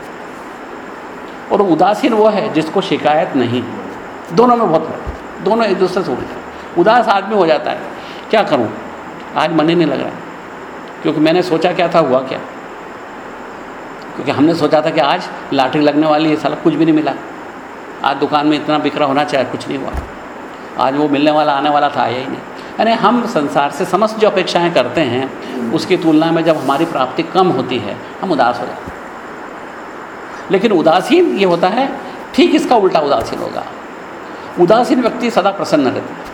और उदासीन वो है जिसको शिकायत नहीं। दोनों में बहुत फ़र्क दोनों एक दूसरे से उल्टा उदास आदमी हो जाता है। क्या करूँ? आज मन ही नहीं लग रहा क्योंकि मैंने सोचा क्या था, हुआ क्या? क्योंकि हमने सोचा था कि आज लाटरी लगने वाली है, साला कुछ भी नहीं मिला। आज दुकान में इतना बिखरा होना चाहिए कुछ नहीं हुआ। आज वो मिलने वाला, आने वाला था, आया ही नहीं। यानी हम संसार से समस्त जो अपेक्षाएँ करते हैं, उसकी तुलना में जब हमारी प्राप्ति कम होती है, हम उदास हो जाते हैं। लेकिन उदासीन ये होता है, ठीक इसका उल्टा उदासीन होगा। उदासीन व्यक्ति सदा प्रसन्न रहते हैं।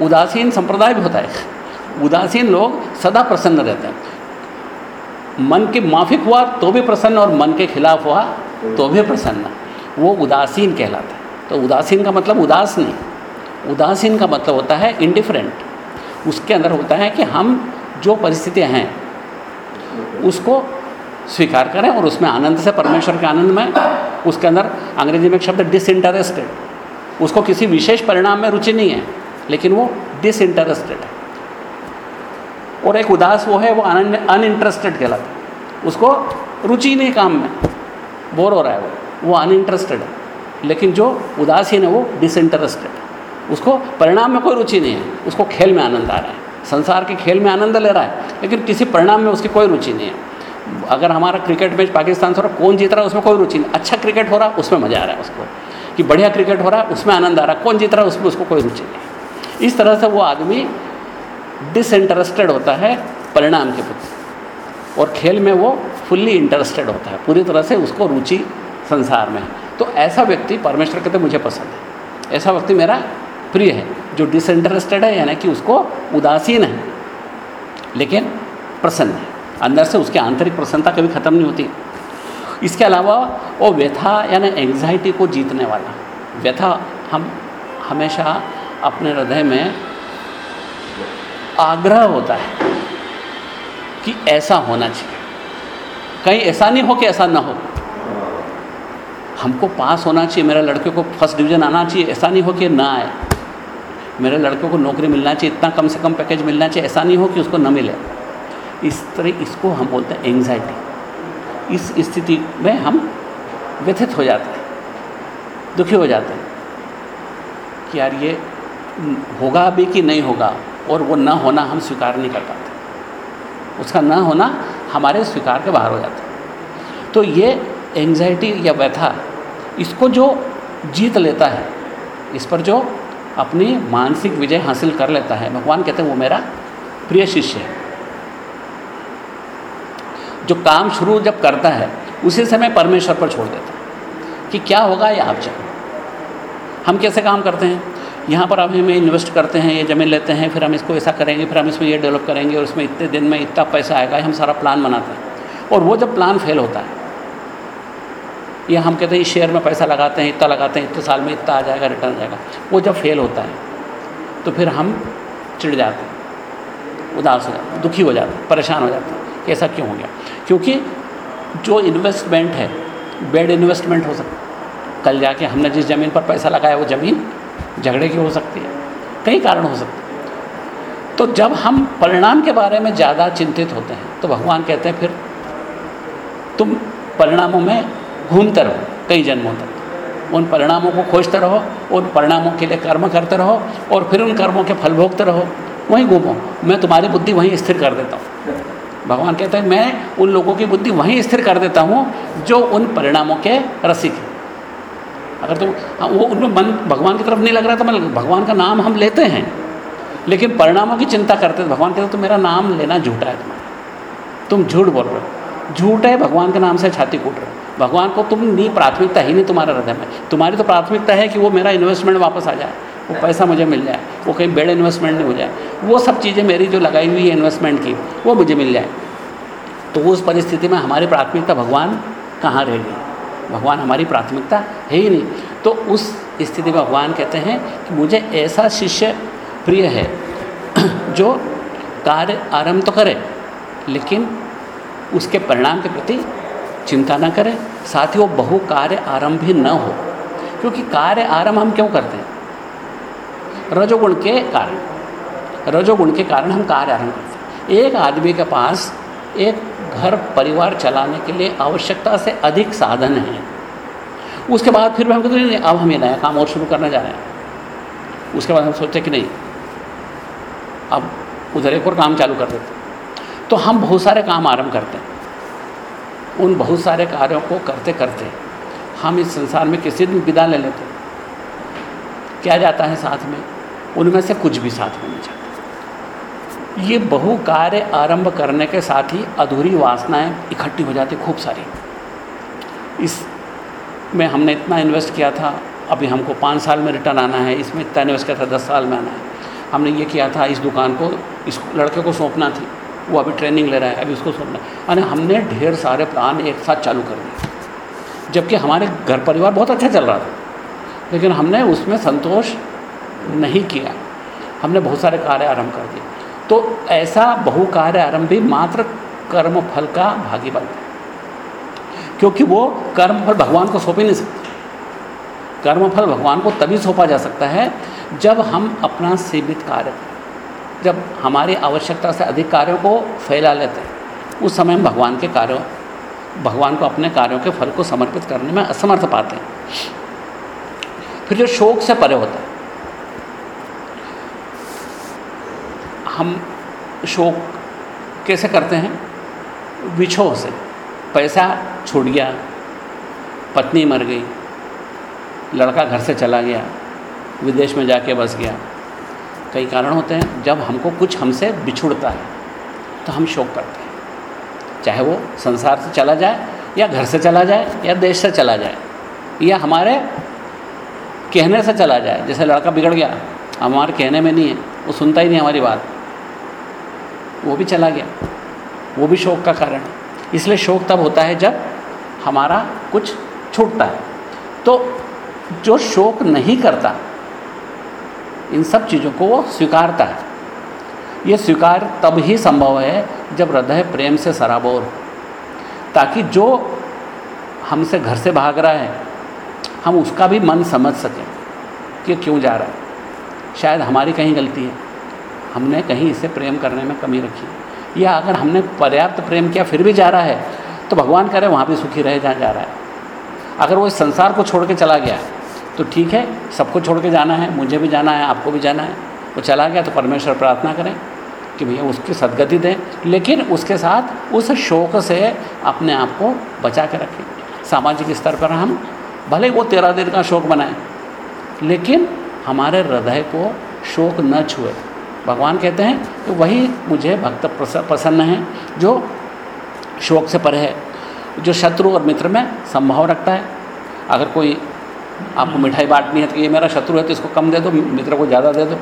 उदासीन संप्रदाय भी होता है। उदासीन लोग सदा प्रसन्न रहते हैं। मन के माफिक हुआ तो भी प्रसन्न और मन के खिलाफ हुआ तो भी प्रसन्न। वो उदासीन कहलाता है। तो उदासीन का मतलब उदास नहीं। उदासीन का मतलब होता है इनडिफरेंट उसके अंदर होता है कि हम जो परिस्थितियाँ हैं, उसको स्वीकार करें और उसमें आनंद से परमेश्वर के आनंद में, उसके अंदर अंग्रेज़ी में एक शब्द डिसइंटरेस्टेड उसको किसी विशेष परिणाम में रुचि नहीं है, लेकिन वो डिसइंटरेस्टेड है। और एक उदास वो है, वो आनंद अनइंटरेस्टेड कहलाता उसको रुचि नहीं काम में बोर हो रहा है वो वो अनइंटरेस्टेड है। लेकिन जो उदासीन है वो डिसइंटरेस्टेड है। उसको परिणाम में कोई रुचि नहीं है, उसको खेल में आनंद आ रहा है। संसार के खेल में आनंद ले रहा है, लेकिन किसी परिणाम में उसकी कोई रुचि नहीं है। अगर हमारा क्रिकेट मैच पाकिस्तान से हो रहा, कौन जीत रहा है, उसमें कोई रुचि नहीं। अच्छा क्रिकेट हो रहा, उसमें मज़ा आ रहा है उसको। कि बढ़िया क्रिकेट हो रहा है उसमें आनंद आ रहा है कौन जीत रहा है, उसमें उसको कोई रुचि नहीं। इस तरह से वो आदमी डिसइंटरेस्टेड होता है परिणाम के प्रति। और खेल में वो फुल्ली इंटरेस्टेड होता है, पूरी तरह से उसको रुचि संसार में है। तो ऐसा व्यक्ति परमेश्वर कहते मुझे पसंद है। ऐसा व्यक्ति मेरा प्रिय है, जो डिसइंटरेस्टेड है, यानी कि उसको उदासीन है, लेकिन प्रसन्न है। अंदर से उसकी आंतरिक प्रसन्नता कभी ख़त्म नहीं होती। इसके अलावा वो व्यथा यानी एंग्जाइटी को जीतने वाला। व्यथा हम हमेशा अपने हृदय में आग्रह होता है कि ऐसा होना चाहिए। कहीं ऐसा नहीं हो कि ऐसा ना हो। हमको पास होना चाहिए, मेरे लड़के को फ़र्स्ट डिवीज़न आना चाहिए, ऐसा नहीं हो कि ना आए। मेरे लड़के को नौकरी मिलना चाहिए, इतना कम से कम पैकेज मिलना चाहिए, ऐसा नहीं हो कि उसको न मिले। इस तरह इसको हम बोलते हैं एंग्जाइटी इस स्थिति में हम व्यथित हो जाते हैं, दुखी हो जाते हैं कि यार ये होगा भी कि नहीं होगा और वो ना होना हम स्वीकार नहीं कर पाते। उसका ना होना हमारे स्वीकार के बाहर हो जाता है। तो ये एंग्जाइटी या व्यथा, इसको जो जीत लेता है, इस पर जो अपनी मानसिक विजय हासिल कर लेता है, भगवान कहते हैं वो मेरा प्रिय शिष्य है। जो काम शुरू जब करता है, उसी समय परमेश्वर पर छोड़ देता है कि क्या होगा या आप जाओ हम कैसे काम करते हैं? यहाँ पर अब हमें इन्वेस्ट करते हैं, ये ज़मीन लेते हैं, फिर हम इसको ऐसा करेंगे, फिर हम इसमें ये डेवलप करेंगे और उसमें इतने दिन में इतना पैसा आएगा, हम सारा प्लान बनाते हैं। और वो जब प्लान फेल होता है, या हम कहते हैं, इस शेयर में पैसा लगाते हैं, इतना लगाते हैं, इतने साल में इतना आ जाएगा रिटर्न जाएगा। वो जब फेल होता है तो फिर हम चिढ़ जाते हैं, उदास हो जाते हैं, दुखी हो जाते हैं, परेशान हो जाते हैं कि ऐसा क्यों हो गया? क्योंकि जो इन्वेस्टमेंट है बेड इन्वेस्टमेंट हो सकता कल जाके हमने जिस ज़मीन पर पैसा लगाया, वो ज़मीन झगड़े की हो सकती है। कई कारण हो सकते हैं। तो जब हम परिणाम के बारे में ज़्यादा चिंतित होते हैं तो भगवान कहते हैं, फिर तुम परिणामों में घूमते रहो, कई जन्मों तक। उन परिणामों को खोजते रहो, उन परिणामों के लिए कर्म करते रहो, और फिर उन कर्मों के फल भोगते रहो। वहीं घूमो। मैं तुम्हारी बुद्धि वहीं स्थिर कर देता हूँ। भगवान कहते हैं मैं उन लोगों की बुद्धि वहीं स्थिर कर देता हूँ जो उन परिणामों के रसिक हैं। अगर तुम हाँ, वो उनमें मन भगवान की तरफ़ नहीं लग रहा तो मैं भगवान का नाम हम लेते हैं लेकिन परिणामों की चिंता करते हैं। भगवान कहते तो मेरा नाम लेना झूठा है तुम्हारा। तुम झूठ बोल रहे हो। झूठ है भगवान के नाम से छाती कूट रहे हो। भगवान को तुम नहीं प्राथमिकता ही नहीं तुम्हारे हृदय में। तुम्हारी तो प्राथमिकता है कि वो मेरा इन्वेस्टमेंट वापस आ जाए। वो पैसा मुझे मिल जाए, वो कहीं बेड इन्वेस्टमेंट नहीं हो जाए। वो सब चीज़ें मेरी जो लगाई हुई है इन्वेस्टमेंट की, वो मुझे मिल जाए। तो उस परिस्थिति में हमारी प्राथमिकता भगवान कहाँ रह गई? भगवान हमारी प्राथमिकता है ही नहीं। तो उस स्थिति में भगवान कहते हैं कि मुझे ऐसा शिष्य प्रिय है जो कार्य आरंभ तो करे, लेकिन उसके परिणाम के प्रति चिंता न करें। साथ ही वो बहु कार्य आरंभ भी न हो। क्योंकि कार्य आरंभ हम क्यों करते हैं? रजोगुण के कारण। रजोगुण के कारण हम कार्य आरंभ करते हैं। एक आदमी के पास एक घर परिवार चलाने के लिए आवश्यकता से अधिक साधन है। उसके बाद फिर हम कहते नहीं, अब हम ये नया काम और शुरू करने जा रहे हैं। उसके बाद हम सोचते कि नहीं, अब उधर एक और काम चालू कर देते तो हम बहुत सारे काम आरंभ करते हैं। उन बहुत सारे कार्यों को करते करते हम इस संसार में किसी दिन विदा ले लेते क्या जाता है साथ में? उनमें से कुछ भी साथ में नहीं जाता। ये बहु कार्य आरंभ करने के साथ ही अधूरी वासनाएँ इकट्ठी हो जाती खूब सारी। इस में हमने इतना इन्वेस्ट किया था, अभी हमको पाँच साल में रिटर्न आना है, इसमें इतना इन्वेस्ट किया था, दस साल में आना है। हमने ये किया था, इस दुकान को, इस लड़के को सौंपना थी, वो अभी ट्रेनिंग ले रहा है, अभी उसको सौंपना यानी हमने ढेर सारे प्लान एक साथ चालू कर दिए। जबकि हमारे घर परिवार बहुत अच्छा चल रहा था। लेकिन हमने उसमें संतोष नहीं किया। हमने बहुत सारे कार्य आरंभ कर दिए। तो ऐसा बहु कार्य आरंभ भी मात्र कर्म फल का भागी बनता है क्योंकि वो कर्म फल भगवान को सौंप ही नहीं सकते। कर्म फल भगवान को तभी सौंपा जा सकता है जब हम अपना सीमित कार्य जब हमारी आवश्यकता से अधिक कार्यों को फैला लेते हैं। उस समय हम भगवान के कार्यों, भगवान को अपने कार्यों के फल को समर्पित करने में असमर्थ पाते हैं। फिर जो शोक से परे होता है हम शोक कैसे करते हैं? विछोह से। पैसा छूट गया, पत्नी मर गई, लड़का घर से चला गया, विदेश में जाके बस गया। कई कारण होते हैं। जब हमको कुछ हमसे बिछुड़ता है तो हम शोक करते हैं। चाहे वो संसार से चला जाए, या घर से चला जाए, या देश से चला जाए, या हमारे कहने से चला जाए। जैसे लड़का बिगड़ गया, हमारे कहने में नहीं है, वो सुनता ही नहीं हमारी बात। वो भी चला गया। वो भी शोक का कारण है। इसलिए शोक तब होता है जब हमारा कुछ छूटता है। तो जो शोक नहीं करता, इन सब चीज़ों को वो स्वीकारता है। ये स्वीकार तब ही संभव है जब हृदय प्रेम से सराबोर हो। ताकि जो हमसे घर से भाग रहा है, हम उसका भी मन समझ सकें कि क्यों जा रहा है। शायद हमारी कहीं गलती है। हमने कहीं इसे प्रेम करने में कमी रखी। या अगर हमने पर्याप्त प्रेम किया, फिर भी जा रहा है तो भगवान करे वहाँ भी सुखी रहे, जहाँ जा रहा है। अगर वो इस संसार को छोड़ के चला गया तो ठीक है, सबको छोड़ के जाना है, मुझे भी जाना है, आपको भी जाना है। वो चला गया तो परमेश्वर प्रार्थना करें कि भैया उसकी सदगति दें, लेकिन उसके साथ उस शोक से अपने आप को बचा के रखें। सामाजिक स्तर पर हम भले वो तेरह दिन का शोक बनाएँ लेकिन हमारे हृदय को शोक न छुए। भगवान कहते हैं कि वही मुझे भक्त प्रसन्न है, जो शोक से परे है, जो शत्रु और मित्र में संभाव रखता है। अगर कोई आपको मिठाई बांटनी है तो ये मेरा शत्रु है तो इसको कम दे दो, मित्र को ज़्यादा दे दो।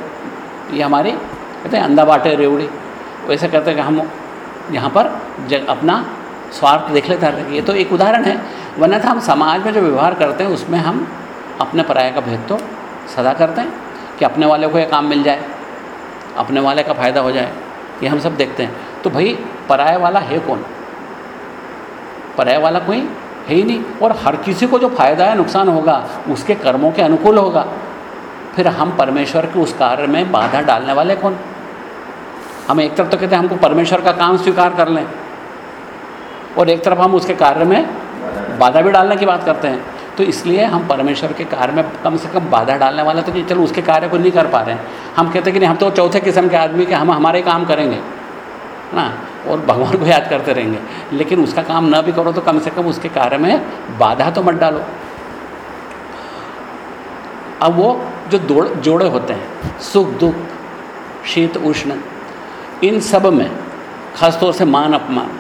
ये हमारी, कहते हैं, अंधा बाटे रेवड़ी। वैसे कहते हैं कि हम यहाँ पर जग, अपना स्वार्थ देख लेते हैं। ये तो एक उदाहरण है। वरना था हम समाज में जो व्यवहार करते हैं, उसमें हम अपने पराये का भेद तो सदा करते हैं कि अपने वाले को ये काम मिल जाए। अपने वाले का फ़ायदा हो जाए, ये हम सब देखते हैं। तो भाई पराया वाला है कौन? पराया वाला कोई है ही नहीं। और हर किसी को जो फ़ायदा है, नुकसान होगा, उसके कर्मों के अनुकूल होगा। फिर हम परमेश्वर के उस कार्य में बाधा डालने वाले कौन? हम एक तरफ़ तो कहते हैं, हमको परमेश्वर का काम स्वीकार कर लें। और एक तरफ़ हम उसके कार्य में बाधा भी डालने की बात करते हैं। तो इसलिए हम परमेश्वर के कार्य में कम से कम बाधा डालने वाले तो चलो उसके कार्य को नहीं कर पा रहे हैं। हम कहते हैं कि नहीं, हम तो चौथे किस्म के आदमी के, हम हमारे काम करेंगे ना? और भगवान को याद करते रहेंगे। लेकिन उसका काम ना भी करो तो कम से कम उसके कार्य में बाधा तो मत डालो। अब वो जो दौड़ जोड़े होते हैं, सुख, दुख, शीत, उष्ण, इन सब में खासतौर से मान, अपमान,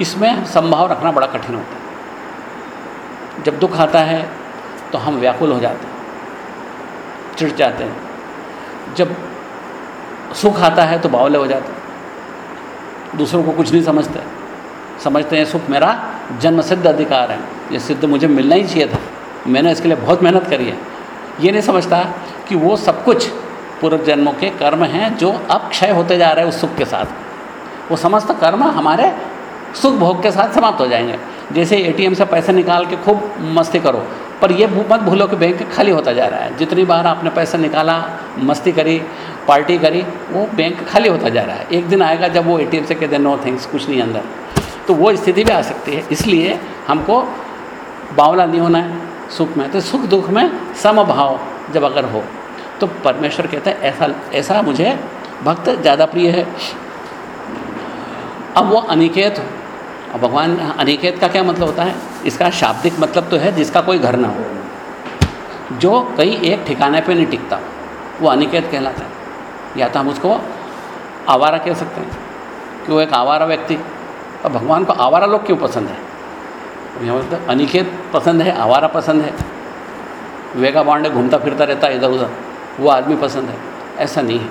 इसमें संभाव रखना बड़ा कठिन होता है। जब दुख आता है तो हम व्याकुल हो जाते हैं, चिढ़ जाते हैं। जब सुख आता है तो बावले हो जाते दूसरों को कुछ नहीं समझते। समझते हैं, सुख मेरा जन्म सिद्ध अधिकार है। ये सिद्ध मुझे मिलना ही चाहिए था। मैंने इसके लिए बहुत मेहनत करी है। ये नहीं समझता कि वो सब कुछ पूर्व जन्मों के कर्म हैं जो अब क्षय होते जा रहे हैं उस सुख के साथ। वो समस्त कर्म हमारे सुख भोग के साथ समाप्त हो जाएँगे। जैसे एटीएम से पैसे निकाल के खूब मस्ती करो। पर ये मत भूलो कि बैंक खाली होता जा रहा है। जितनी बार आपने पैसा निकाला, मस्ती करी, पार्टी करी, वो बैंक खाली होता जा रहा है। एक दिन आएगा जब वो एटीएम से कहते नो थैंक्स कुछ नहीं अंदर। तो वो स्थिति भी आ सकती है। इसलिए हमको बावला नहीं होना है, सुख में। तो सुख दुख में समभाव जब अगर हो तो परमेश्वर कहते हैं, ऐसा ऐसा मुझे भक्त ज़्यादा प्रिय है। अब वो अनिकेत अब भगवान अनिकेत का क्या मतलब होता है? इसका शाब्दिक मतलब तो है जिसका कोई घर ना हो। जो कहीं एक ठिकाने पे नहीं टिकता, वो अनिकेत कहलाता है। या तो हम उसको आवारा कह सकते हैं कि वो एक आवारा व्यक्ति। अब भगवान को आवारा लोग क्यों पसंद है? मतलब अनिकेत पसंद है, आवारा पसंद है। वेगा बांडे घूमता फिरता रहता है इधर उधर वो आदमी पसंद है। ऐसा नहीं है।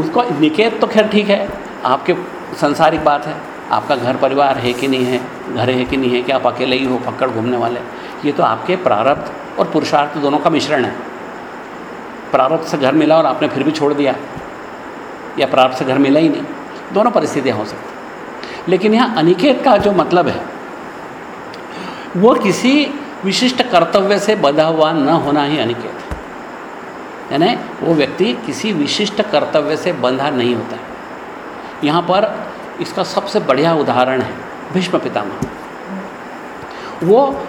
उसको निकेत तो खैर ठीक है, आपके संसारिक बात है। आपका घर परिवार है कि नहीं है, घर है कि नहीं है कि आप अकेले ही हो, पकड़ घूमने वाले? ये तो आपके प्रारब्ध और पुरुषार्थ दोनों का मिश्रण है। प्रारब्ध से घर मिला और आपने फिर भी छोड़ दिया, या प्रारब्ध से घर मिला ही नहीं। दोनों परिस्थितियाँ हो सकती लेकिन यहाँ अनिकेत का जो मतलब है, वो किसी विशिष्ट कर्तव्य से बधा हुआ न होना ही अनिकेत है। यानी वो व्यक्ति किसी विशिष्ट कर्तव्य से बंधा नहीं होता है। यहाँ पर इसका सबसे बढ़िया उदाहरण है भीष्म पितामह। वो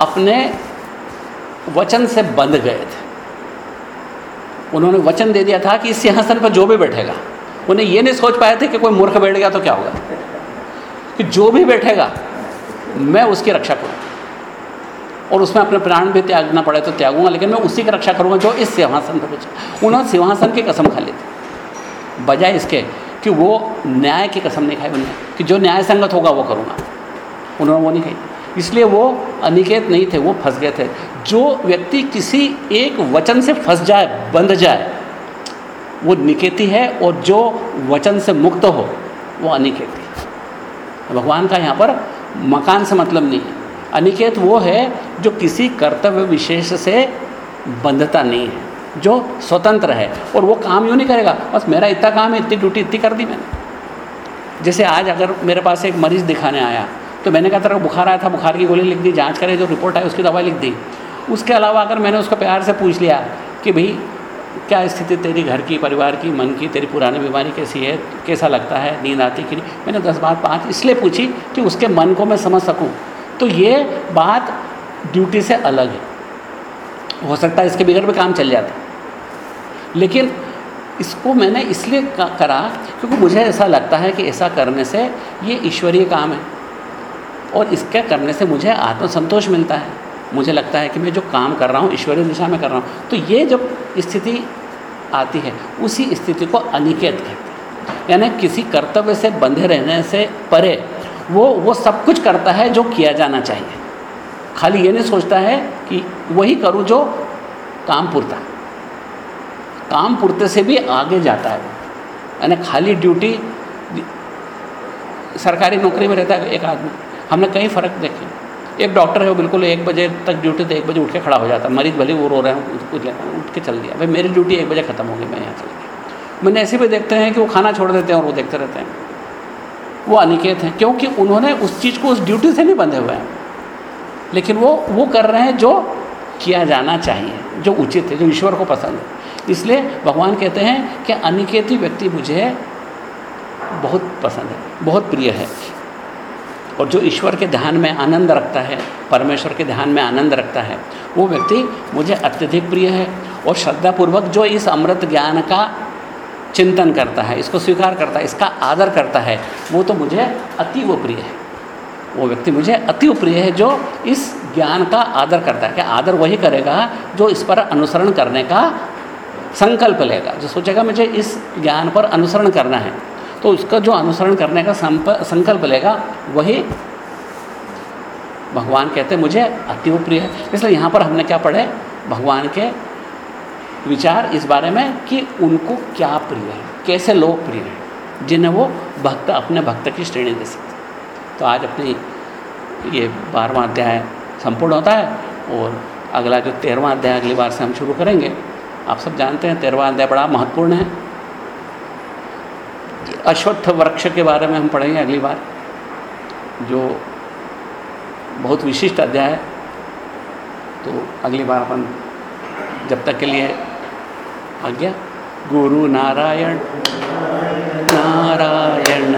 अपने वचन से बंध गए थे। उन्होंने वचन दे दिया था कि इस सिंहासन पर जो भी बैठेगा, उन्हें ये नहीं सोच पाए थे कि कोई मूर्ख बैठ गया तो क्या होगा? कि जो भी बैठेगा, मैं उसकी रक्षा करूँ। और उसमें अपने प्राण भी त्यागना पड़े तो त्यागूँगा, लेकिन मैं उसी की रक्षा करूँगा जो इस सिंहासन पर बैठे। उन्होंने सिंहासन की कसम खा ली थी। बजाय इसके कि वो न्याय की कसम नहीं खाई उन्होंने, कि जो न्याय संगत होगा वो करूँगा। उन्होंने वो नहीं खाई। इसलिए वो अनिकेत नहीं थे, वो फंस गए थे। जो व्यक्ति किसी एक वचन से फंस जाए, बंध जाए, वो निकेती है और जो वचन से मुक्त हो, वो अनिकेती भगवान का यहाँ पर मकान से मतलब नहीं है। अनिकेत वो है जो किसी कर्तव्य विशेष से बंधता नहीं है। जो स्वतंत्र है, और वो काम यूँ नहीं करेगा। बस मेरा इतना काम है, इतनी ड्यूटी, इतनी कर दी मैंने। जैसे आज अगर मेरे पास एक मरीज़ दिखाने आया तो मैंने कहा, तेरा बुखार आया था, बुखार की गोली लिख दी, जाँच करें, जो रिपोर्ट आई उसकी दवाई लिख दी। उसके अलावा अगर मैंने उसको प्यार से पूछ लिया कि, भाई, क्या स्थिति तेरी घर की, परिवार की, मन की, तेरी पुरानी बीमारी कैसी है, कैसा लगता है, नींद आती कि नहीं? मैंने दस बात पाँच इसलिए पूछी कि उसके मन को मैं समझ सकूँ। तो ये बात ड्यूटी से अलग है। हो सकता है इसके बिगड़ पे काम चल जाता। लेकिन इसको मैंने इसलिए करा क्योंकि मुझे ऐसा लगता है कि ऐसा करने से ये ईश्वरीय काम है। और इसके करने से मुझे आत्मसंतोष मिलता है। मुझे लगता है कि मैं जो काम कर रहा हूँ, ईश्वरीय दिशा में कर रहा हूँ तो ये जब स्थिति आती है, उसी स्थिति को अनिकेत कहते हैं। यानी किसी कर्तव्य से बंधे रहने से परे वो वो सब कुछ करता है जो किया जाना चाहिए। खाली ये नहीं सोचता है कि वही करूँ जो काम पुरता काम पुरते से भी आगे जाता है। यानी खाली ड्यूटी सरकारी नौकरी में रहता है एक आदमी। हमने कई फ़र्क देखे। एक डॉक्टर है, वो बिल्कुल एक बजे तक ड्यूटी तो एक बजे उठ के खड़ा हो जाता है। मरीज़ भले वो रो रहे हैं कुछ उठ के चल दिया। भाई, मेरी ड्यूटी एक बजे ख़त्म हो गई मैं यहाँ चल गया। मैंने ऐसे भी देखते हैं कि वो खाना छोड़ देते हैं और वो देखते रहते हैं। वो अनिकेत हैं, क्योंकि उन्होंने उस चीज़ को उस ड्यूटी से नहीं बंधे हुए हैं। लेकिन वो वो कर रहे हैं जो किया जाना चाहिए, जो उचित है, जो ईश्वर को पसंद है। इसलिए भगवान कहते हैं कि अनिकेती व्यक्ति मुझे बहुत पसंद है, बहुत प्रिय है। और जो ईश्वर के ध्यान में आनंद रखता है, परमेश्वर के ध्यान में आनंद रखता है, वो व्यक्ति मुझे अत्यधिक प्रिय है। और श्रद्धापूर्वक जो इस अमृत ज्ञान का चिंतन करता है, इसको स्वीकार करता है, इसका आदर करता है, वो तो मुझे अतीव प्रिय है। वो व्यक्ति मुझे अति प्रिय है जो इस ज्ञान का आदर करता है। क्या आदर वही करेगा जो इस पर अनुसरण करने का संकल्प लेगा। जो सोचेगा, मुझे इस ज्ञान पर अनुसरण करना है। तो उसका जो अनुसरण करने का संकल्प लेगा, वही भगवान कहते मुझे अति प्रिय है। इसलिए यहाँ पर हमने क्या पढ़े? भगवान के विचार इस बारे में कि उनको क्या प्रिय है, कैसे लोग प्रिय हैं, जिन्हें वो भक्त, अपने भक्त की श्रेणी दे सकते तो आज अपनी ये बारहवा अध्याय संपूर्ण होता है और अगला जो तेरहवा अध्याय अगली बार से हम शुरू करेंगे। आप सब जानते हैं, तेरहवा अध्याय बड़ा महत्वपूर्ण है। अश्वत्थ वृक्ष के बारे में हम पढ़ेंगे अगली बार, जो बहुत विशिष्ट अध्याय है। तो अगली बार अपन जब तक के लिए आ गया। गुरु नारायण नारायण।